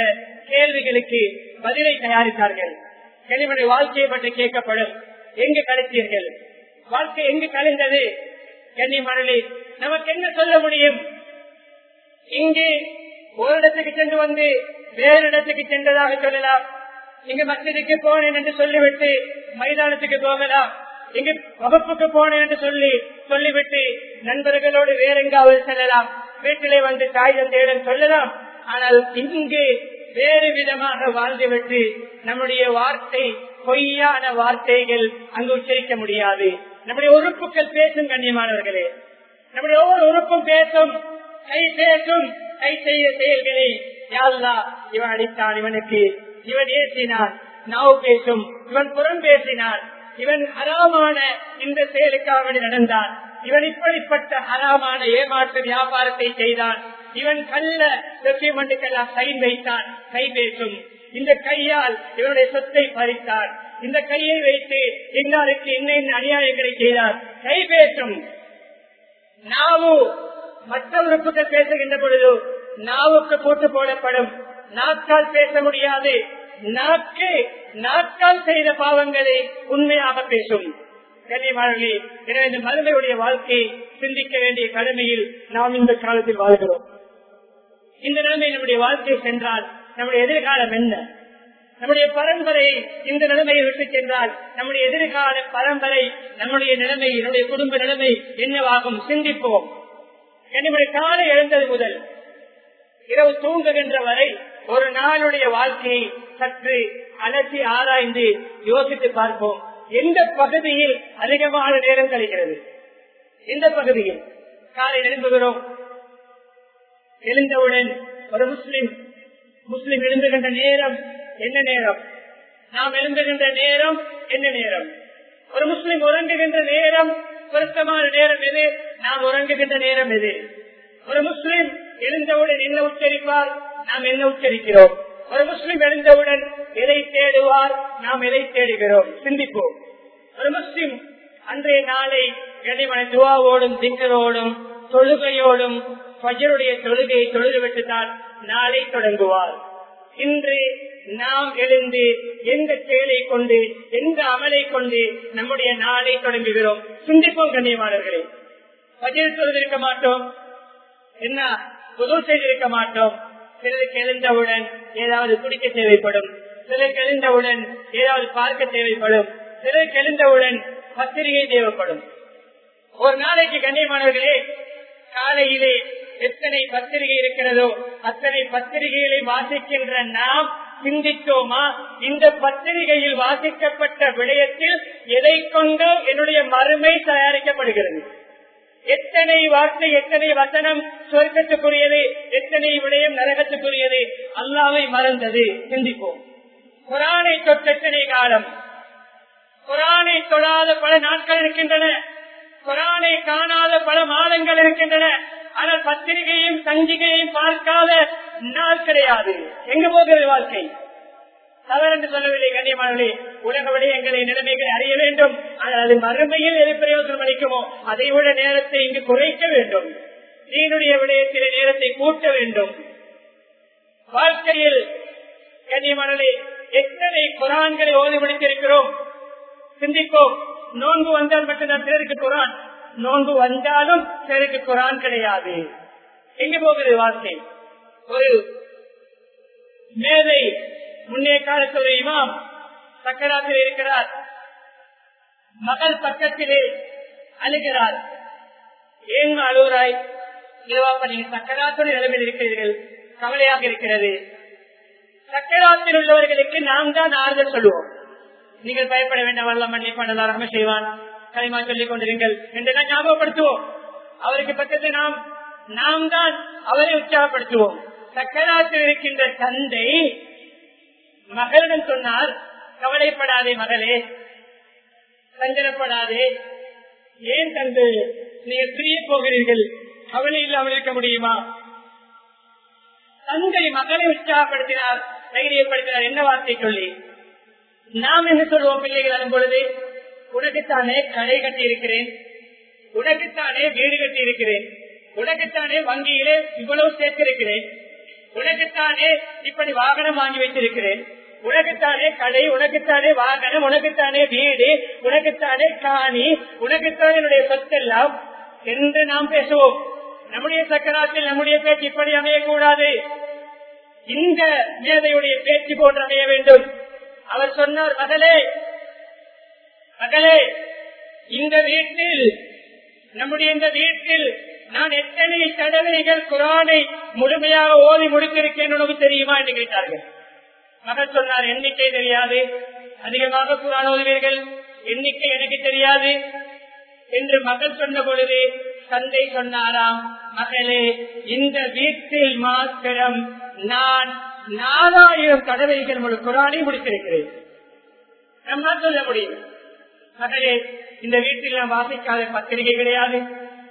கேள்விகளுக்கு பதிலை தயாரித்தார்கள். கனிமனை வாழ்க்கையை பற்றி கேட்கப்படும். எங்கு கழித்தீர்கள் வாழ்க்கை எங்கு கழிந்தது கண்ணியமானே நமக்கு என்ன சொல்ல முடியும்? இங்கே ஒரு இடத்துக்கு சென்று வந்து வேறு இடத்துக்கு சென்றதாக சொல்லலாம். இங்கு மசிதிக்கு போனேன் என்று சொல்லிவிட்டு மைதானத்துக்கு போகலாம். இங்கு வகுப்புக்கு போனேன் என்று சொல்லி சொல்லிவிட்டு நண்பர்களோடு வேறெங்காவது செல்லலாம். வீட்டிலே வந்து தாய் தந்தையிடம் சொல்லலாம். ஆனால் இங்கு வேறு விதமாக வாழ்ந்துவிட்டு நம்முடைய வார்த்தை பொய்யான வார்த்தைகள் அங்கு உச்சரிக்க முடியாது. நம்முடைய உறுப்புகள் பேசும் கண்ணியமானவர்களே. நம்முடைய ஒவ்வொரு உறுப்பும் பேசும் கை பேசும் கை செய்ய செயல்களை யாழ்லா இவன் அடித்தான் இவனுக்கு. இவன் ஏசினான் நாவு பேசும். இவன் புறம் பேசினான். இவன் ஹராமான இந்த செயலுக்காக நடந்தான். இவன் இப்படிப்பட்ட ஹராமான ஏமாற்று வியாபாரத்தை செய்தான். இவன் கல்ல டாக்குமெண்ட்டுக்கெல்லாம் சைன் வைத்தான். கை பேசும். இந்த கையால் இவனுடைய சொத்தை பறித்தார் இந்த கையை வைத்து இன்னாருக்கு என்ன அநியாயங்களை செய்தார்? கை பேசும். நாவு மற்ற உறுப்புகள் பேசுகின்ற பொழுது நாவுக்கு போட்டு போடப்படும். நாக்கால் பேச முடியாது. நாக்கு நாக்கால் செய்த பாவங்களை உண்மையாக பேசும். கண்ணியமானவர்களே எனவே இந்த மருந்தையுடைய வாழ்க்கையை சிந்திக்க வேண்டிய கடமையில் நாம் இந்த காலத்தில் வாழ்கிறோம். இந்த நிலைமை நம்முடைய வாழ்க்கை சென்றால் நம்முடைய எதிர்காலம் என்ன? நம்முடைய பரம்பரை இந்த நிலைமையை விட்டு சென்றால் நம்முடைய எதிர்கால பரம்பரை நம்முடைய நிலைமை நம்முடைய குடும்ப நிலைமை என்னவாகும்? சிந்திப்போம். என்னுடைய காலை எழுந்தது முதல். இரவு தூங்குகின்ற வரை ஒரு நாளுடைய வாழ்க்கையை சற்று அலசி ஆராய்ந்து யோசித்து பார்ப்போம். எந்த பகுதியில் அதிகமான நேரம் கிடைக்கிறது எந்த பகுதியில்? காலை எழும்புகிறோம் எழுந்தவுடன் ஒரு முஸ்லிம் முஸ்லிம் எழுந்துகின்ற நேரம் என்ன நேரம்? நாம் எழுந்துகின்ற நேரம் என்ன நேரம்? ஒரு முஸ்லிம் உறங்குகின்ற நேரம் பொருத்தமான நேரம் எது? நாம் உறங்குகின்ற நேரம் எது ஒரு முஸ்லிம் எழுந்தவுடன் என்ன உச்சரிப்பார்? நாம் என்ன உச்சரிக்கிறோம்? ஒரு முஸ்லிம் எழுந்தவுடன் எதை தேடுவார்? நாம் எதை தேடுகிறோம்? சிந்திப்போம். ஒரு முஸ்லிம் அன்றைய நாளை கனிமனை துவாவோடும் திங்கரோடும் தொழுகையோடும் பஜருடைய தொழுகையை தொழுதுவிட்டுத்தான் நாளை தொடங்குவார். இன்று நாம் எழுந்து எந்த செயலை கொண்டு எந்த அமலை கொண்டு நம்முடைய நாளை தொடங்குகிறோம்? சிந்திப்போம் கண்ணியமானவர்களே பதிவு தொழுதிருக்க மாட்டோம். என்ன? புது செய்திருக்க மாட்டோம். சிலருக்கு எழுந்தவுடன் ஏதாவது குடிக்க தேவைப்படும். சிலருக்கு எழுந்தவுடன் ஏதாவது பார்க்க தேவைப்படும். சிலருக்கு எழுந்தவுடன் பத்திரிகை தேவைப்படும். ஒரு நாளைக்கு கண்ணியமானவர்களே காலையிலே எத்தனை பத்திரிகை இருக்கிறதோ அத்தனை பத்திரிகைகளை வாசிக்கின்ற நாம் சிந்தித்தோமா? இந்த பத்திரிகையில் வாசிக்கப்பட்ட விடயத்தில் எதை கொண்டோ என்னுடைய மறுமை தயாரிக்கப்படுகிறது? எத்தனை வார்த்தை எத்தனை வசனம் சொர்க்கத்துக்குரியது எத்தனை விடயம் நரகத்துக்குரியது அல்லாவை மறந்தது. சிந்திப்போம். குரானை தொட்ட காலம்? குரானை தொழாத பல நாட்கள் இருக்கின்றன. குரானை காணாத பல மாதங்கள் இருக்கின்றன. ஆனால் பத்திரிகையும் சஞ்சிகையும் பார்க்காத நாள் கிடையாது. எங்க போகிறது வாழ்க்கை? தவறு என்று சொல்லவில்லை கண்ணியமானவர்களே. உலக விடயங்களை நிலைமைகளை அறிய வேண்டும். ஆனால் அது மறுமையில் எது பிரயோஜனம் அளிக்குமோ அதை விட நேரத்தை இங்கு குறைக்க வேண்டும். நீனுடைய விடயத்திலே நேரத்தை கூட்ட வேண்டும். வாழ்க்கையில் கண்ணியமானவர்களே எத்தனை குரான்களை ஓதி முடித்திருக்கிறோம் சிந்திப்போம். நோன்பு வந்தால் மட்டும்தான் சிலருக்கு குரான். நோன்பு வந்தாலும் சிலருக்கு குரான் கிடையாது. எங்க போகிறது வாழ்க்கை? ஒரு மேதை முன்னே காலத்தில் இமாம் சக்கராத்தில் இருக்கிறார். மகள் பக்கத்திலே அழுகிறார். ஏன் அழுவராய் இதுவாப்ப நீங்க சக்கராத்துடைய நிலைமையில் இருக்கிறீர்கள். கவலையாக இருக்கிறது. சக்கராத்தில் உள்ளவர்களுக்கு நாம் தான் ஆறுதல் சொல்லுவோம். நீங்கள் பயப்பட வேண்டாம். வல்ல மன்னிப்பான. ரகம செய்வான். களிமா சொல்லிக் கொண்டிருங்கள். என்று தான் ஞாபகப்படுத்துவோம். அவருக்கு பக்கத்தில் நாம் நாம் தான் அவரை உற்சாகப்படுத்துவோம். சக்கராத்தில் இருக்கின்ற தந்தை மகளிடம் சொன்னார் கவலைப்படாதே மகளே. சஞ்சலப்படாதே. ஏன் தந்து நீங்கள் பிரிய போகிறீர்கள்? கவலை இல்லாமல் இருக்க முடியுமா? தந்தை மகளை உற்சாகப்படுத்தினார் தைரியப்படுத்தினார். என்ன வார்த்தை சொல்லி? நாம் என்ன சொல்வோம் பிள்ளைகள் அனும் பொழுது? உனக்குத்தானே கடை கட்டி இருக்கிறேன் உனக்குத்தானே வீடு கட்டி இருக்கிறேன் உனக்குத்தானே வங்கியிலே இவ்வளவு சேர்த்திருக்கிறேன். உனக்குத்தானே இப்படி வாகனம் வாங்கி வைத்திருக்கிறேன். உனக்குத்தானே கடை உனக்குத்தானே வாகனம் உனக்குத்தானே வீடு உனக்குத்தானே காணி உனக்குத்தானே என்னுடைய சொத்தெல்லாம் என்று நாம் பேசுவோம். நம்முடைய சக்கராத்தில் நம்முடைய பேச்சு இப்படி அமையக்கூடாது. இந்த மேதையுடைய பேச்சு போன்று அமைய வேண்டும். அவர் சொன்னார் மகளே மகளே இந்த வீட்டில் நம்முடைய இந்த வீட்டில் நான் எத்தனை தடவைகள் குரானை முழுமையாக ஓதி முடித்திருக்கேன் உனக்கு தெரியுமா? என்று கேட்டார்கள். மகள் சொன்னார் எண்ணிக்கை தெரியாது. அதிகமாக குரான் ஓதுவீர்கள் எண்ணிக்கை எனக்கு தெரியாது. என்று மகள் சொன்ன பொழுது தந்தை சொன்னாராம் மகளே இந்த வீட்டில் மாத்திரம் நான் நாலாயிரம் தடவைகள் ஒரு குரானை முடித்திருக்கிறேன். நம்மால் சொல்ல முடியும். மகளே இந்த வீட்டில் நான் வாசிக்காத பத்திரிகை கிடையாது.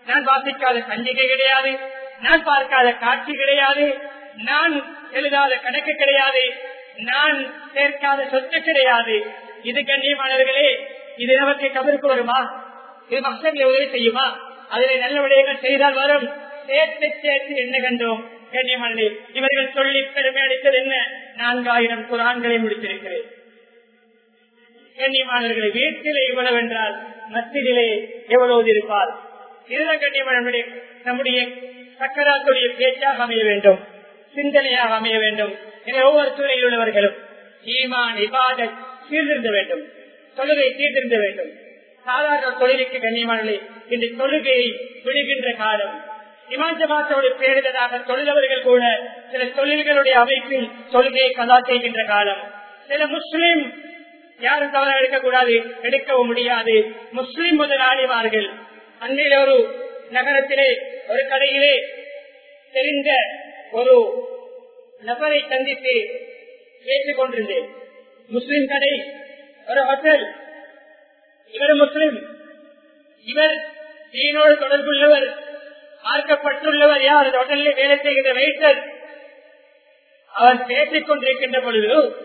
நான் வாசிக்காத சஞ்சிகை கிடையாது. நான் பார்க்காத காட்சி கிடையாது. நான் எழுதாத கணக்கு கிடையாது. நான் சேர்க்காத சொத்து கிடையாது. இது கண்ணியமானவர்களே இது நமக்கு கபருக்கு வருமா? இது மக்களுக்கு உதவி செய்யுமா? அதில் நல்ல விடயங்கள் செய்தால் வரும். சேர்த்து சேர்த்து என்ன கண்டோம்? கண்ணியமல்லி இவர்கள் சொல்லி பெருமை அளித்தது என்ன? நான்காயிரம் குரான்களை முடித்திருக்கிறேன். கண்ணியமானவர்களை வீட்டிலே இவ்வளவு என்றால் மத்தியிலே எவ்வளவு இருப்பார்? இதுதான் கண்ணியமான நம்முடைய சக்கராத்துடைய பேச்சாக அமைய வேண்டும். சிந்தனையாக அமைய வேண்டும் என ஒவ்வொரு துறையில் உள்ளவர்களும் ஈமான் இபாத சீர்திருந்த வேண்டும். தொழுகை சீர்திருந்த வேண்டும். சாதாரண தொழிலுக்கு கண்ணியமானே இந்த தொழுகையை விடுகின்ற காலம். இமாஞ்சமாத்தோடு பேரிடராக தொழிலவர்கள் கூட சில தொழில்களுடைய அமைப்பில் தொழுகையை கதா செய்கின்ற காலம். சில முஸ்லிம் யாரும் தவறாக எடுக்கக்கூடாது எடுக்கவும் முடியாது. முஸ்லிம் முதலாளிமார்கள் அன்றைய ஒரு நகரத்திலே ஒரு கடையிலே தெரிந்த ஒரு நபரை சந்தித்து பேசிக் கொண்டிருந்தேன் முஸ்லிம் கடை ஒரு ஹோட்டல் இவர் முஸ்லிம். இவர் தீனோடு தொடர்புள்ளவர். பார்க்கப்பட்டுள்ளவர் யார்? ஹோட்டலில் வேலை செய்கின்ற வெயிட்டர் அவர் பேசிக் கொண்டிருக்கின்ற பொழுது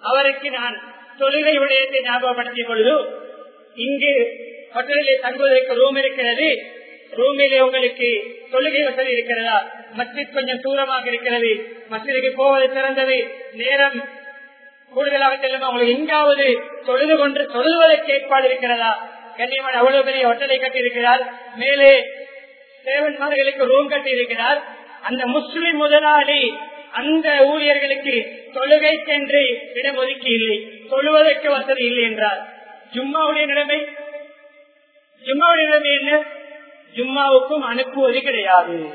அவருக்கு நான் தொழிலை விடயத்தை ஞாபகப்படுத்திய பொழுது இங்கு ஹோட்டலில் தங்குவதற்கு ரூம் இருக்கிறது. ரூமிலே உங்களுக்கு தொழுகை வசதி இருக்கிறதா? மஸ்ஜித் கொஞ்சம் தூரமாக இருக்கிறது. மஸ்ஜிதுக்கு போவது சிறந்தது. நேரம் கூடுதலாக செல்லும்? அவங்களுக்கு எங்காவது தொழுது கொண்டு தொழுவதற்கு ஏற்பாடு இருக்கிறதா? கண்ணியமன் அவ்வளவு பெரிய ஒட்டலை கட்டியிருக்கிறார். மேலே சேவன்மார்களுக்கு ரூம் கட்டியிருக்கிறார். அந்த முஸ்லிம் முதலாளி அந்த ஊழியர்களுக்கு தொழுகை சென்று இடம் ஒதுக்கி இல்லை. தொழுவதற்கு வசதி இல்லை என்றார். ஜும்மாவுடைய நிலைமை? ஜும்மாவுடைய நிலைமை என்ன? ஜும்மாவுக்கும் அனுப்புவது கிடையாது.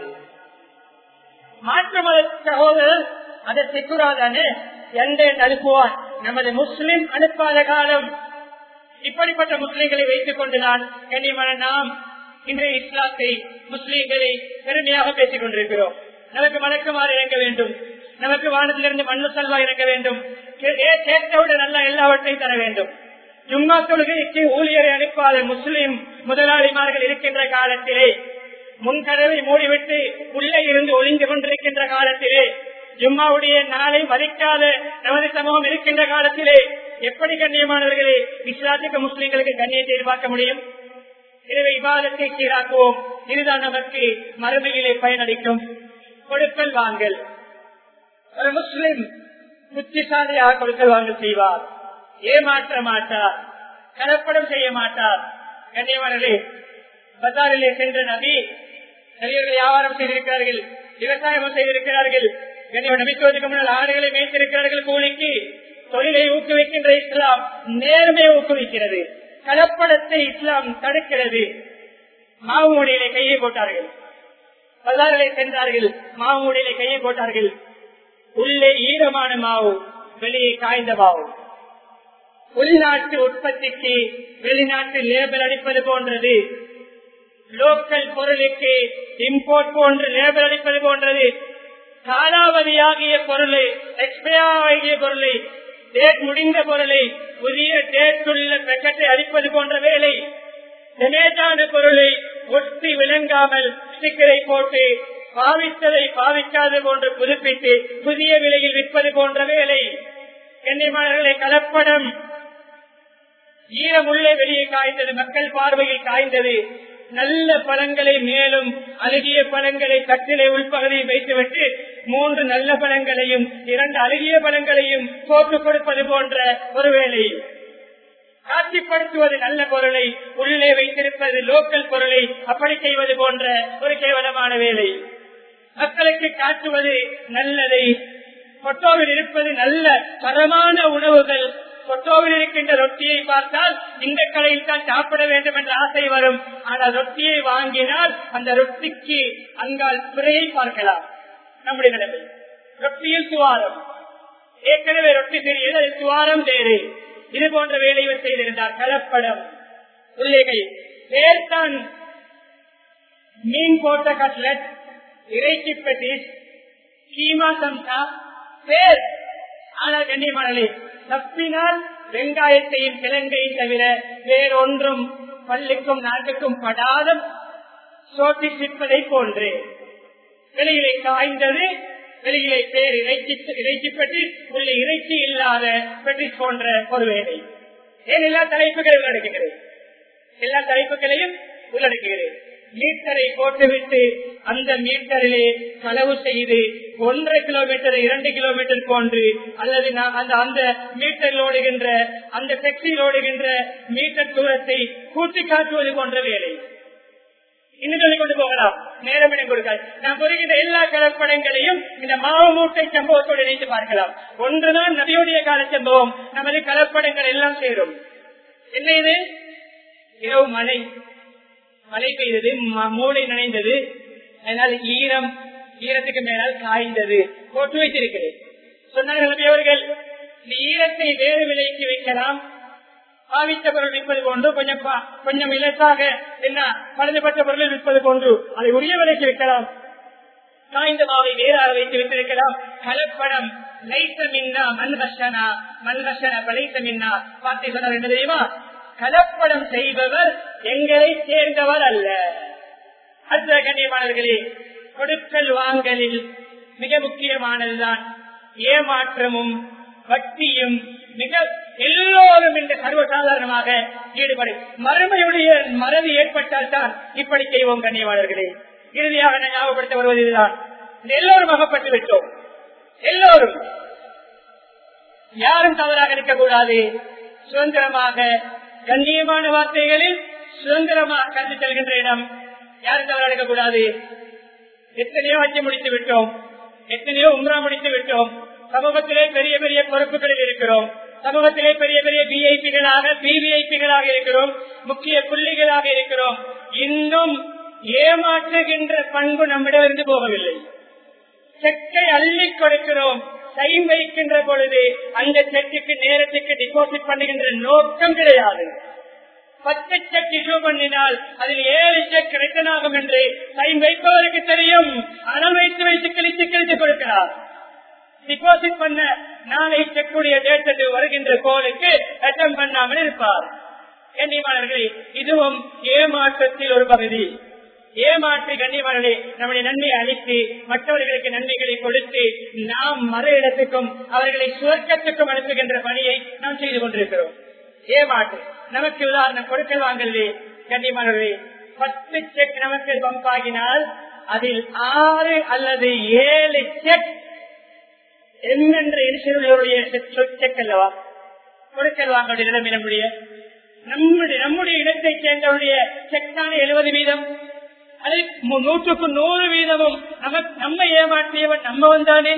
மாற்று மத சகோதரர் அதை திக்குறாதானே எந்த அனுப்புவார் நமது முஸ்லிம் அனுப்பாத காலம். இப்படிப்பட்ட முஸ்லிம்களை வைத்துக் கொண்டுதான் கண்ணியமான நாம் இன்றைய இஸ்லாத்தை முஸ்லீம்களை பெருமையாக பேசிக் கொண்டிருக்கிறோம். நமக்கு வழக்கமாறு இறங்க வேண்டும். நமக்கு வானத்திலிருந்து மண்ணு செல்வா இறங்க வேண்டும். ஏ- நல்லா எல்லாவற்றையும் தர வேண்டும். ஜும்மா தொழுகைக்கு ஊழியரை அனுப்பாத முஸ்லிம் முதலாளிமார்கள் இருக்கின்ற காலத்திலே முன்கதவை மூடிவிட்டு உள்ளே இருந்து ஒளிந்து கொண்டிருக்கின்ற காலத்திலே ஜும்மாவுடைய நாளை மதிக்காத நமது சமூகம் இருக்கின்ற காலத்திலே எப்படி கண்ணியமானவர்களே இஸ்லாத்துக்கு முஸ்லிம்களுக்கு கண்ணியத்தை எதிர்பார்க்க முடியும்? எனவே விவாதத்தை சீராக்குவோம். இதுதான் நமக்கு மறுமையிலே பயனளிக்கும். கொடுக்கல் வாங்கல். ஒரு முஸ்லிம் புத்திசாலியாக கொடுக்கல் வாங்கல் செய்வார். ஏமாற்ற மாட்டார் கலப்படம் செய்ய மாட்டார். கண்ணியமானே பசாரிலே சென்ற நபி நிறையவர்கள் வியாபாரம் செய்திருக்கிறார்கள் விவசாயம் செய்திருக்கிறார்கள். கண்ணியம் நபித்துவதற்கு முன்னால் ஆடுகளை மேய்த்திருக்கிறார்கள் கூலிக்கு தொழிலை ஊக்குவிக்கின்ற இஸ்லாம் நேர்மையை ஊக்குவிக்கிறது. கலப்படத்தை இஸ்லாம் தடுக்கிறது. மாவுமூடியிலே கையை போட்டார்கள். பசாரிலே சென்றார்கள் மாவுமூடியிலே கையை போட்டார்கள். உள்ளே ஈரமான மாவு வெளியே காய்ந்த மாவு. உள்நாட்டு உற்பத்திக்கு வெளிநாட்டு லேபல் அடிப்பது போன்றது. லோக்கல் பொருளுக்கு இம்போர்ட் போன்று லேபல் அடிப்பது போன்றது. காலாவதியாகிய பொருளை எக்ஸ்பயர் ஆகிய பொருளை டேட் முடிந்த பொருளை புதிய டேட் உள்ள பெக்கெட்டை அடிப்பது போன்ற வேலை. டெமேட்டான பொருளை ஒட்டி விளங்காமல் ஸ்டிக்கரை போட்டு பாவித்ததை பாவிக்காத போன்று புதுப்பித்து புதிய விலையில் விற்பது போன்ற வேலை. கண்ணியமானவர்களை கலப்படம் ஈரமுள்ளே வெளியே காய்ந்தது மக்கள் பார்வையில் காய்ந்தது. நல்ல பழங்களை மேலும் அழுகிய பழங்களை கட்டிலை உள்பகுதியில் வைத்துவிட்டு மூன்று நல்ல பழங்களையும் இரண்டு அழுகிய பழங்களையும் போட்டு கொடுப்பது போன்ற ஒரு வேலை. காட்சிப்படுத்துவது நல்ல பொருளை உள்ளே வைத்திருப்பது லோக்கல் பொருளை அப்படி செய்வது போன்ற ஒரு கேவலமான வேலை. மக்களுக்கு காட்டுவது நல்லதை பொட்டோவில் இருப்பது நல்ல தரமான உணவுகள் பொட்டோவில் இருக்கின்ற ரொட்டியை பார்த்தால் இந்த கடையில் தான் சாப்பிட வேண்டும் என்ற ஆசை வரும். ஆனால் ரொட்டியை வாங்கினால் அந்த ரொட்டிக்கு அங்கால் பிறையை பார்க்கலாம். நம்முடைய நிலைமை. ரொட்டியில் சுவாரம் ஏற்கனவே ரொட்டி தெரியுது அது சுவாரம் வேறு இது போன்ற வேலையை செய்திருந்தார். கலப்படம். பிள்ளைகள் சேர்த்தான் மீன் போட்ட கட்லட் இறைச்சி பெட்டிஸ் கீமா சம்சா பேர். ஆனால் கண்ணியமானே தப்பினால் வெங்காயத்தையும் கிழங்கையும் தவிர வேறொன்றும் பள்ளிக்கும் நாட்டுக்கும் படாத சோட்டி சிற்பதை போன்று. வெளியிலே காய்ந்தது வெளியிலே பேர் இறைச்சி இறைச்சி பெட்டி உள்ளே இறைச்சி இல்லாத பெட்டி போன்ற ஒரு வேலை. ஏன் எல்லா தலைப்புகளை உள்ளடக்குகிறேன் எல்லா தலைப்புகளையும் உள்ளடக்குகிறேன் மீட்டரை போட்டுவிட்டு அந்த மீட்டரிலே களவு செய்து ஒன்றரை கிலோமீட்டர் இரண்டு கிலோமீட்டர் போன்று அல்லது நான் அந்த அந்த மீட்டரில் ஓடுகின்ற அந்த பெக்சியில் ஓடுகின்ற மீட்டர் தூரத்தை கூட்டி காட்டுவது போன்ற வேலை. இன்னும் சொல்லிக் கொண்டு போகலாம். நேரம் இடம் கொடுக்காது. நான் புரிகின்ற எல்லா கலப்படங்களையும் இந்த மாவு மூட்டை சம்பவத்தோடு இணைத்து பார்க்கலாம். ஒன்றுதான் நபியுடைய கால சம்பவம். நமது கலப்படங்கள் எல்லாம் சேரும். என்ன இது? இரவு மழை. மழை பெய்தது ம- மூளை நனைந்தது. அதனால் ஈரம் ஈரத்துக்கு மேலால் காய்ந்தது. போட்டு வைத்திருக்கிறேன். சொன்னார்கள் அவர்கள் ஈரத்தை வேறு விலைக்கு வைக்கலாம் பாவித்த பொருள் விற்பது போன்று கொஞ்சம் பா- கொஞ்சம் இலக்காக என்ன பழுதுபட்ட பொருளை விற்பது போன்று அதை உரிய விலைக்கு வைக்கலாம் காய்ந்த மாவை வேறாக வைத்து வைத்திருக்கலாம். கலப்படம் மின்னா மண் மண் தெரியுமா? கலப்படம் செய்பவர் எங்களை சேர்ந்தவர் அல்ல. அடுத்த கண்ணியமானவர்களே கொடுக்கல் வாங்கலில் மிக முக்கியமானதுதான். ஏமாற்றமும் வட்டியும் மிக எல்லோரும் இந்த சர்வசாதாரணமாக ஈடுபடும். மறுமையுடைய மறதி ஏற்பட்டால் தான் இப்படி செய்வோம் கண்ணியவாளர்களே. இறுதியாக நான் ஞாபகப்படுத்த வருவது இதுதான். எல்லோரும் அகப்பட்டு விட்டோம். எல்லோரும். யாரும் தவறாக இருக்கக்கூடாது சுதந்திரமாக கண்ணியமான வார்த்தைகளில் சுதந்திரமாக கருத்து செல்கின்ற இடம். யாரும் தவறாக இருக்கக்கூடாது எத்தனையோ அஞ்சு முடித்து விட்டோம். எத்தனையோ உம்ரா முடித்து விட்டோம். சமூகத்திலே பெரிய பெரிய பொறுப்புகளில் இருக்கிறோம். சமூகத்திலே பெரிய பெரிய விஐபிகளாக பிவிஐபிகளாக இருக்கிறோம். முக்கிய புள்ளிகளாக இருக்கிறோம். இன்னும் ஏமாற்றுகின்ற பண்பு நம்மிடமிருந்து போகவில்லை. செக்கை அள்ளி கொடுக்கிறோம். டைம் வைக்கின்ற பொழுது அந்த செக்குக்கு நேரத்துக்கு டிபாசிட் பண்ணுகின்ற நோக்கம் கிடையாது. பத்து செக் இஷ்யூ பண்ணினால் அதில் ஏழு செக் ரிட்டர்ன் ஆகும் என்று சைன் வைப்பவருக்கு தெரியும். அறம் வைத்து வைத்து கிழித்து கிழித்து கொடுக்கிறார். டிபாசிட் பண்ண நாளை செக்குடைய டேட்டு வருகின்ற கோலுக்கு அட்டம் பண்ணாமல் இருப்பார். கண்ணியமானவர்களே இதுவும் ஏமாற்றத்தில் ஒரு பகுதி. ஏமாற்றி கண்ணியமானவர்களே நம்முடைய நன்மையை அளித்து மற்றவர்களுக்கு நன்மைகளை கொடுத்து நாம் மறு இடத்துக்கும் அவர்களை சுவர்க்கத்துக்கும் அனுப்புகின்ற பணியை நாம் செய்து கொண்டிருக்கிறோம். ஏமாற்று நமக்கு உதாரணம் கொடுக்கல் வாங்கலே கண்ணியமானவர்களே பத்து செக் நமக்கு பம்பாகினால் அதில் ஆறு அல்லது ஏழு செக் என்னென்ற இன்சூரன்ஸுடைய செக் அல்லவா? கொடுக்கல் வாங்களுடைய நிலைமை நம்முடைய நம்முடைய நம்முடைய இடத்தை சேர்ந்தவருடைய செக்கான எழுபது வீதம்? அது நூற்றுக்கு நூறு வீதமும் நமக்கு நம்ம ஏமாற்றியவன் நம்ம வந்தானே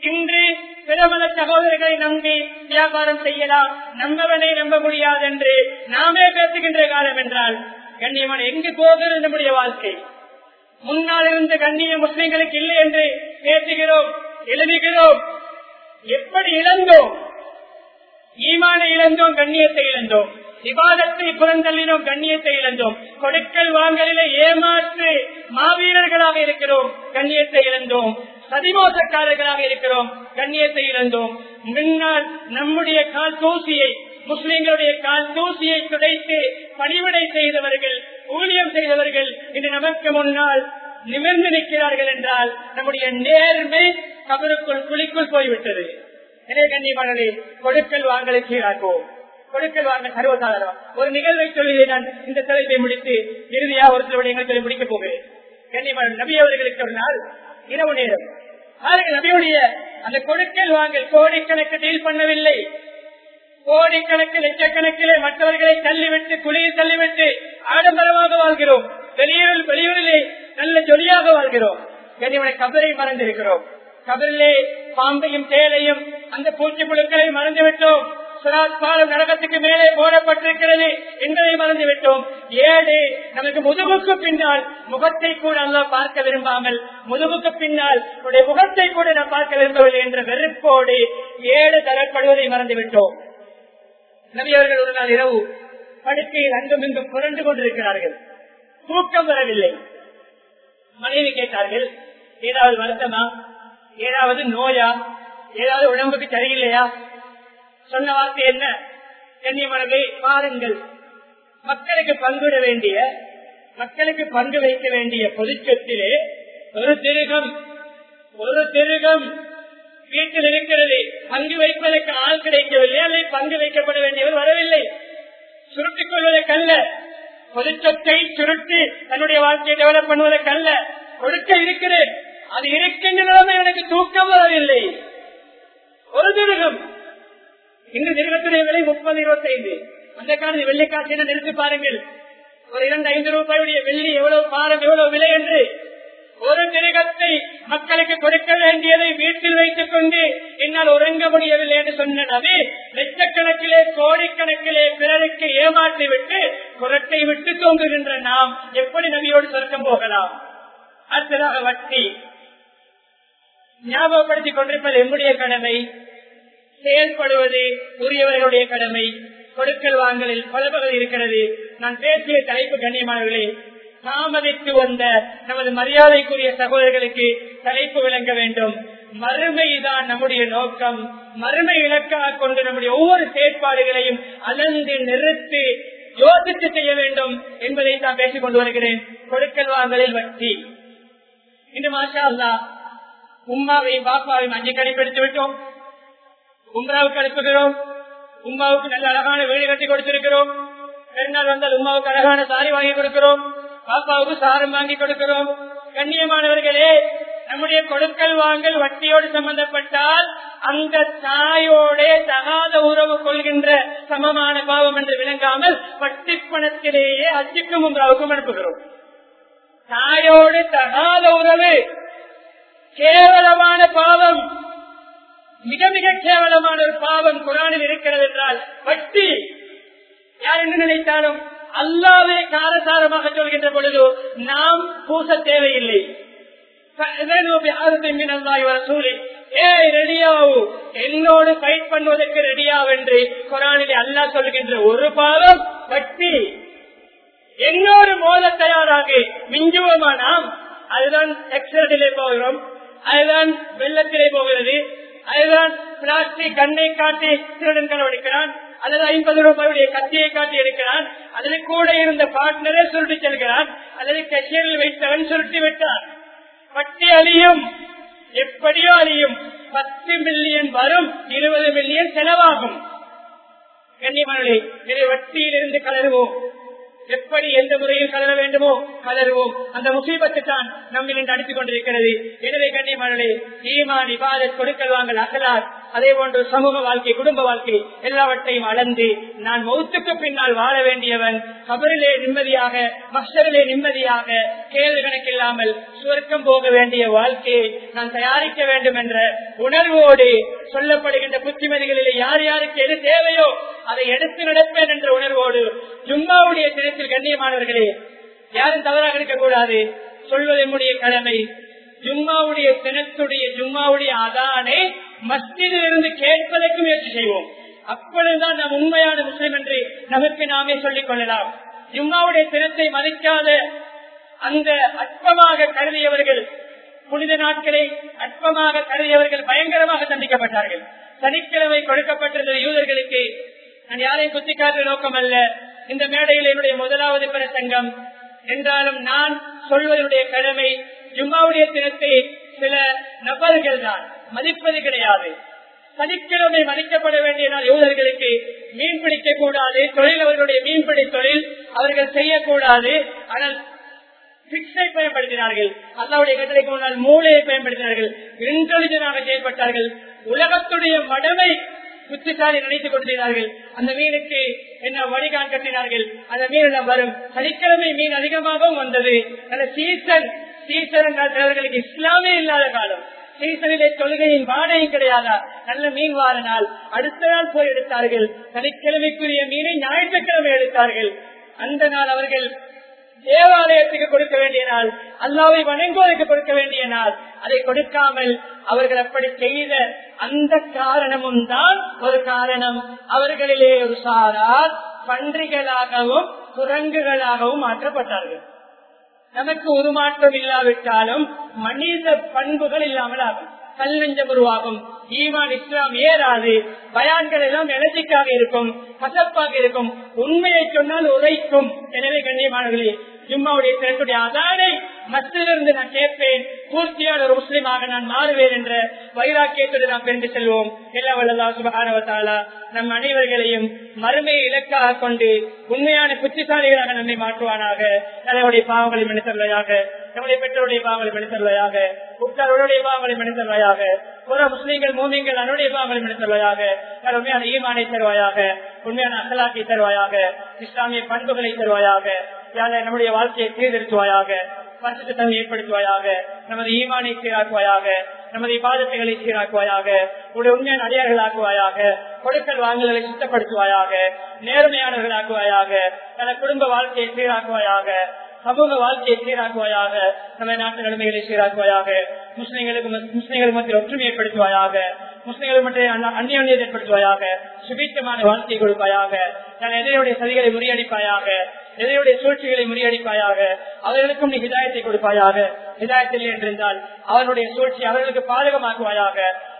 இன்று பிரபல சகோதரர்களை நம்பி வியாபாரம் செய்யலாம். நம்பவனை நம்ப முடியாது என்று நாமே பேசுகின்ற காலம் என்றால் கண்ணியமான எங்கு போகிறது நம்முடைய வாழ்க்கை? முன்னால் இருந்த கண்ணிய முஸ்லிம்களுக்கு இல்லை என்று பேசுகிறோம் எழுதுகிறோம். எப்படி இழந்தோம்? ஈமானை இழந்தோம் கண்ணியத்தை இழந்தோம். விவாதத்தை புறந்தள்ளினோம் கண்ணியத்தை இழந்தோம். கொடுக்கல் வாங்கலில ஏமாற்று மாவீரர்களாக இருக்கிறோம் கண்ணியத்தை இழந்தோம். சதிமோசக்காரர்களாக இருக்கிறோம். கண்ணியத்தை இழந்தோம். முன்னால் நம்முடைய கால் தூசியை முஸ்லிம்களுடைய கால் தூசியை துடைத்து பணிவிடை செய்தவர்கள் ஊழியம் செய்தவர்கள் இன்று நமக்கு முன்னால் நிமிர்ந்து நிற்கிறார்கள் என்றால் நம்முடைய நேர்மை கபருக்குள் குழிக்குள் போய்விட்டது. எனவே கண்ணியமானது கொடுக்கல் வாங்கலை சீராக்குவோம். கொடுக்கல் வாங்க சர்வசாதாரம் ஒரு நிகழ்வை சொல்லி நான் இந்த தலைப்பை முடித்து இறுதியாக ஒரு சில விடயங்களை சொல்லி முடிக்கப் போகிறேன். கண்ணியமான நபி அவர்களுக்கு ஒரு நாள் இரவு நேரம். பாருங்கள் நபியுடைய அந்த கொடுக்கல் வாங்கல் கோடிக்கணக்கு டீல் பண்ணவில்லை. கோடிக்கணக்கு லட்சக்கணக்கிலே மற்றவர்களை தள்ளிவிட்டு குளியில் தள்ளிவிட்டு ஆடம்பரமாக வாழ்கிறோம். வெளியூரில் வெளியூரிலே நல்ல ஜொலியாக வாழ்கிறோம். கனிவனை கபரை மறந்திருக்கிறோம். கபரிலே பாம்பையும் தேலையும் அந்த பூச்சி புழுக்களை மறந்துவிட்டோம். பாலம் நரகத்துக்கு மேலே போடப்பட்டிருக்கிறது என்பதை மறந்து விட்டோம் ஏழு நமக்கு முதுகுக்கு பின்னால் முகத்தை கூட அல்லா பார்க்க விரும்பாமல் முதுகுக்கு பின்னால் உடைய முகத்தை கூட நாம் பார்க்க விரும்பவில்லை என்ற வெறுப்போடு ஏழு தரப்படுவதை மறந்து விட்டோம் நபியவர்கள் ஒரு நாள் இரவு படுக்கையில் அங்கும் இங்கும் புரண்டு கொண்டிருக்கிறார்கள். தூக்கம் வரவில்லை. மனைவி கேட்டார்கள் ஏதாவது வருத்தமா? ஏதாவது நோயா? ஏதாவது உடம்புக்கு சரியில்லையா? சொன்ன வார்த்தை என்ன? கண்ணியமனவே பாருங்கள். மக்களுக்கு பங்குட வேண்டிய மக்களுக்கு பங்கு வைக்க வேண்டிய பொதுச்சத்திலே ஒரு திருகம் ஒரு திருகம் வீட்டில் இருக்கிறது பங்கு வைப்பதற்கு ஆள் கிடைக்கவில்லை அல்லது பங்கு வைக்கப்பட வேண்டியவர் வரவில்லை. சுருட்டிக் கொள்வதற்கல்ல. பொதுச்சத்தை சுருட்டி தன்னுடைய வாழ்க்கையை டெவலப் பண்ணுவதற்கல்ல. கொடுக்க இருக்கிறேன். அது இருக்கின்ற நிலைமை எனக்கு தூக்கம் வரவில்லை. ஒரு திருகம். இன்று நிறுவனத்துடைய விலை முப்பது இருபத்தி ஐந்து அந்த காலத்தில் வெள்ளிக்காட்சி நிறுத்தி பாருங்கள். ஒரு இரண்டு ஐந்து ரூபாயுடைய வெள்ளி எவ்வளவு பாரம் எவ்வளவு விலை என்று. ஒரு திருகத்தை மக்களுக்கு கொடுக்க வேண்டியதை வீட்டில் வைத்துக் கொண்டு என்னால் உறங்க முடியவில்லை என்று சொன்னது லட்சக்கணக்கிலே கோடிக்கணக்கிலே பிறருக்கு ஏமாற்றி விட்டு குரட்டை விட்டு தோங்குகின்ற நாம் எப்படி நபியோடு சொர்க்கம் போகலாம்? அடுத்ததாக வட்டி. ஞாபகப்படுத்திக் கொண்டிருப்பது எம்முடைய கடமை. செயல்படுவது உரியவர்களுடைய கடமை. கொடுக்கல் வாங்கலில் பல இருக்கிறது. நான் பேசிய தலைப்பு கண்ணியமானவர்களே தாமதித்து வந்த நமது மரியாதைக்குரிய சகோதரர்களுக்கு தலைப்பு விளங்க வேண்டும். மறுமைதான் நம்முடைய நோக்கம். மறுமை இலக்காக கொண்டு நம்முடைய ஒவ்வொரு செயற்பாடுகளையும் அலந்து நிறுத்தி யோசித்து செய்ய வேண்டும் என்பதை நான் பேசிக் கொண்டு வருகிறேன். கொடுக்கல் வாங்கலில் வட்டி. இன்று மாஷா அல்லா உம்மாவையும் பாப்பாவையும் அஞ்சு கடைபிடித்து விட்டோம். உம்ராவுக்கு அனுப்புகிறோம் உமாவுக்கு நல்ல அழகான வீடு கட்டி கொடுத்திருக்கிறோம். பெருநாள் வந்தால் உமாவுக்கு அழகான சாரி வாங்கி கொடுக்கிறோம். பாப்பாவுக்கு சாரம் வாங்கி கொடுக்கிறோம். கண்ணியமானவர்களே நம்முடைய கொடுக்கல் வாங்கல் வட்டியோடு சம்பந்தப்பட்டால் அந்த தாயோட தகாத உறவு கொள்கின்ற சமமான பாவம் என்று விளங்காமல் வட்டி பணத்திலேயே அச்சுக்கும் உம்ராவுக்கும் அனுப்புகிறோம். தாயோடு தகாத உறவு கேவலமான பாவம் மிக மிக கேவலமான ஒரு பாவம் குரானில் இருக்கிறது என்றால் வட்டி. யார் என்று நினைத்தாலும் அல்லாவே காரசாரமாக சொல்கின்ற பொழுது நாம் பூச தேவையில்லை. என்னோடு ஃபைட் பண்ணுவதற்கு ரெடியா என்று குரானிலே அல்லா சொல்கின்ற ஒரு பாவம் வட்டி. என்னோடு மோத தயாராக மிஞ்சுவோமா நாம்? அதுதான் எக்ஸிடென்டிலே போகிறோம். அதுதான் வெள்ளத்திலே போகிறது. அதுதான் பிளாஸ்டிக் கண்ணை காட்டி திருடன் களவெடுக்கிறான் அல்லது ஐம்பது ரூபாயுடைய கத்தியை காட்டி எடுக்கிறான் அல்லது கூட இருந்த பார்ட்னரை சுருட்டி செல்கிறான் அல்லது கஷேரில் வைத்தவன் சுருட்டி விட்டான். வட்டி அழியும். எப்படியோ அழியும். பத்து மில்லியன் வரும் இருபது மில்லியன் செலவாகும். கண்ணியமானே வட்டியிலிருந்து கலருவோம். எப்படி எந்த முறையில் கலர வேண்டுமோ கலருவோம். அந்த முசீபத்தை தான் நம்ம அடித்துக் கொண்டிருக்கிறது. எனவே கண்ணியமானே ஈமான் இபாதத் கொடுக்கல் வாங்கல் அகலார் அதே போன்று சமூக வாழ்க்கை குடும்ப வாழ்க்கை எல்லாவற்றையும் அளந்து நான் மௌத்துக்கு பின்னால் வாழ வேண்டியவன் கபரிலே நிம்மதியாக மஸ்டரிலே நிம்மதியாக கேள்வி கணக்கில்லாமல் சுவர்க்கம் போக வேண்டிய வாழ்க்கையை நான் தயாரிக்க வேண்டும் என்ற உணர்வோடு சொல்லப்படுகின்ற புத்திமதிகளிலே யார் யாருக்கு எது தேவையோ அதை எடுத்து நடப்பேன் என்ற உணர்வு ஜும்மாவுடைய தினத்தில் கண்ணியமானவர்களே யாரும் தவறாக இருக்கக்கூடாது. சொல்வது நம்முடைய கடமை. ஜும்மாவுடைய தினத்துடைய ஜும்மாவுடைய அதானே மஸ்ஜிதில் இருந்து கேட்பதற்கு முயற்சி செய்வோம். அப்பொழுதுதான் நாம் உண்மையான முஸ்லிம் என்று நமக்கு நாமே சொல்லிக் கொள்ளலாம். ஜும்மாவுடைய தினத்தை மதிக்காத அந்த அற்பமாக கருதியவர்கள் புனித நாட்களை அற்பமாக கருதியவர்கள் பயங்கரமாக தண்டிக்கப்பட்டார்கள். சனிக்கிழமை கொடுக்கப்பட்டிருந்த யூதர்களுக்கு நான் யாரையும் குத்திக்காற்ற நோக்கம் அல்ல. இந்த மேடையில் என்னுடைய முதலாவது பிரசங்கம் என்றாலும் நான் சொல்வதனுடைய கடமை ஜும்மாவுடைய தினத்தை சில நபர்கள் தான். மதிப்பது கிடையாது. சனிக்கிழமை மதிக்கப்பட வேண்டிய நாள் யூதர்களுக்கு மீன் பிடிக்க கூடாது. தொழில் அவர்களுடைய மீன்பிடி தொழில் அவர்கள் செய்யக்கூடாது. ஆனால் பிக்ஸை பயன்படுத்தினார்கள். அல்லாவுடைய கட்டளைக்கு முன்னால் மூளையை பயன்படுத்தினார்கள். இன்டெலிஜென்டாக செயல்பட்டார்கள். உலகத்துடைய மடமை குத்துச்சாலை நினைத்துக் கொண்டிருந்தார்கள் அந்த மீனுக்கு என்ன வடிகான் கட்டினார்கள். அந்த மீன் வரும்? சனிக்கிழமை மீன் அதிகமாகவும் வந்தது. அந்த சீசன் சீசன் அவர்களுக்கு இஸ்லாமே இல்லாத காலம். சீசனிலே தொழுகையின் வாடையும் கிடையாதா? நல்ல மீன் வார நாள் அடுத்த நாள் போய் எடுத்தார்கள். சனிக்கிழமைக்குரிய மீனை ஞாயிற்றுக்கிழமை எடுத்தார்கள். அந்த நாள் அவர்கள் தேவாலயத்துக்கு கொடுக்க வேண்டிய நாள் அல்லாவை வணங்குவதற்கு கொடுக்க வேண்டிய நாள் அதை கொடுக்காமல் அவர்கள் அப்படி செய்த அந்த காரணமும் தான் ஒரு காரணம். அவர்களிலே ஒரு சாரார் பன்றிகளாகவும் குரங்குகளாகவும் மாற்றப்பட்டார்கள். நமக்கு உருமாற்றம் இல்லாவிட்டாலும் மனித பண்புகள் இல்லாமல் ஆகும் கல்நெஞ்சம் உருவாகும். ஈமான் இஸ்லாம் ஏறாது. பயான்கள் எல்லாம் எனர்ஜிக்காக இருக்கும் கசப்பாக இருக்கும். உண்மையை சொன்னால் உரைக்கும் எனவே கண்ணியமானவர்களே ஜும்மாவுடைய தினத்துடைய அதானை மத்திலிருந்து நான் கேட்பேன். பூர்த்தியான ஒரு முஸ்லீமாக நான் மாறுவேன் என்ற வைராக்கியத்துடன் நாம் பிரிந்து செல்வோம். எல்லா வல்லதா சுபகானவத்தாலா நம் அனைவர்களையும் மறுமையை இலக்காக கொண்டு உண்மையான புத்திசாலிகளாக நம்மை மாற்றுவானாக. தலைவருடைய பாவங்களை மனிதர்களையாக நம்முடைய பெற்றோருடைய பாவங்களை மனிதர்களையாக உற்றாருடைய பாவங்களை மனிதர்களையாக புற முஸ்லீம்கள் மூமிங்கள் அன்னுடைய பாவங்களை மனிதர்களையாக உண்மையான ஈமானை தருவாயாக உண்மையான அசலாக்கை தருவாயாக இஸ்லாமிய பண்புகளை தருவாயாக நம்முடைய வாழ்க்கையை சீர்திருத்துவாயாக பரிசுத்தன்மை ஏற்படுத்துவாயாக நமது ஈமானை சீராக்குவாயாக நமது பாதத்தைகளை சீராக்குவாயாக உடைய உண்மையான அடியார்களாக்குவாயாக கொடுக்கல் வாங்கல்களை சுத்தப்படுத்துவாயாக நேர்மையானவர்களாக்குவாயாக தன குடும்ப வாழ்க்கையை சீராக்குவாயாக சமூக வாழ்க்கையை சீராக்குவாயாக நம்ம நாட்டு நிலைமைகளை சீராக்குவாயாக முஸ்லிம்களுக்கு முஸ்லிம்கள் மத்திய ஒற்றுமை ஏற்படுத்துவாயாக முஸ்லிம்கள் மத்திய அந்நியத்தை ஏற்படுத்துவாயாக சுபீட்சமான வாழ்க்கையை கொடுப்பாயாக நான் எதிரையுடைய சதிகளை முறியடிப்பாயாக எதிரையுடைய சூழ்ச்சிகளை முறியடிப்பாயாக அவர்களுக்கும் நீ ஹிதாயத்தை கொடுப்பாயாக ஹிதாயத்தில் என்றிருந்தால் அவருடைய சூழ்ச்சி அவர்களுக்கு பாதகமாக்குவாயாக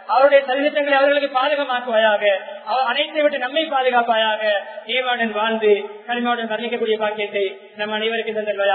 அவருடைய சதித்தங்களை அவர்களுக்கு பாதகமாக்குவாயாக அனைத்தை விட்டு நம்மை பாதுகாப்பாயாக ஈவாடன் வாழ்ந்து கனிமாவுடன் வர்ணிக்கக்கூடிய பாக்கியத்தை நம் அனைவருக்கு தந்தல்வாயாக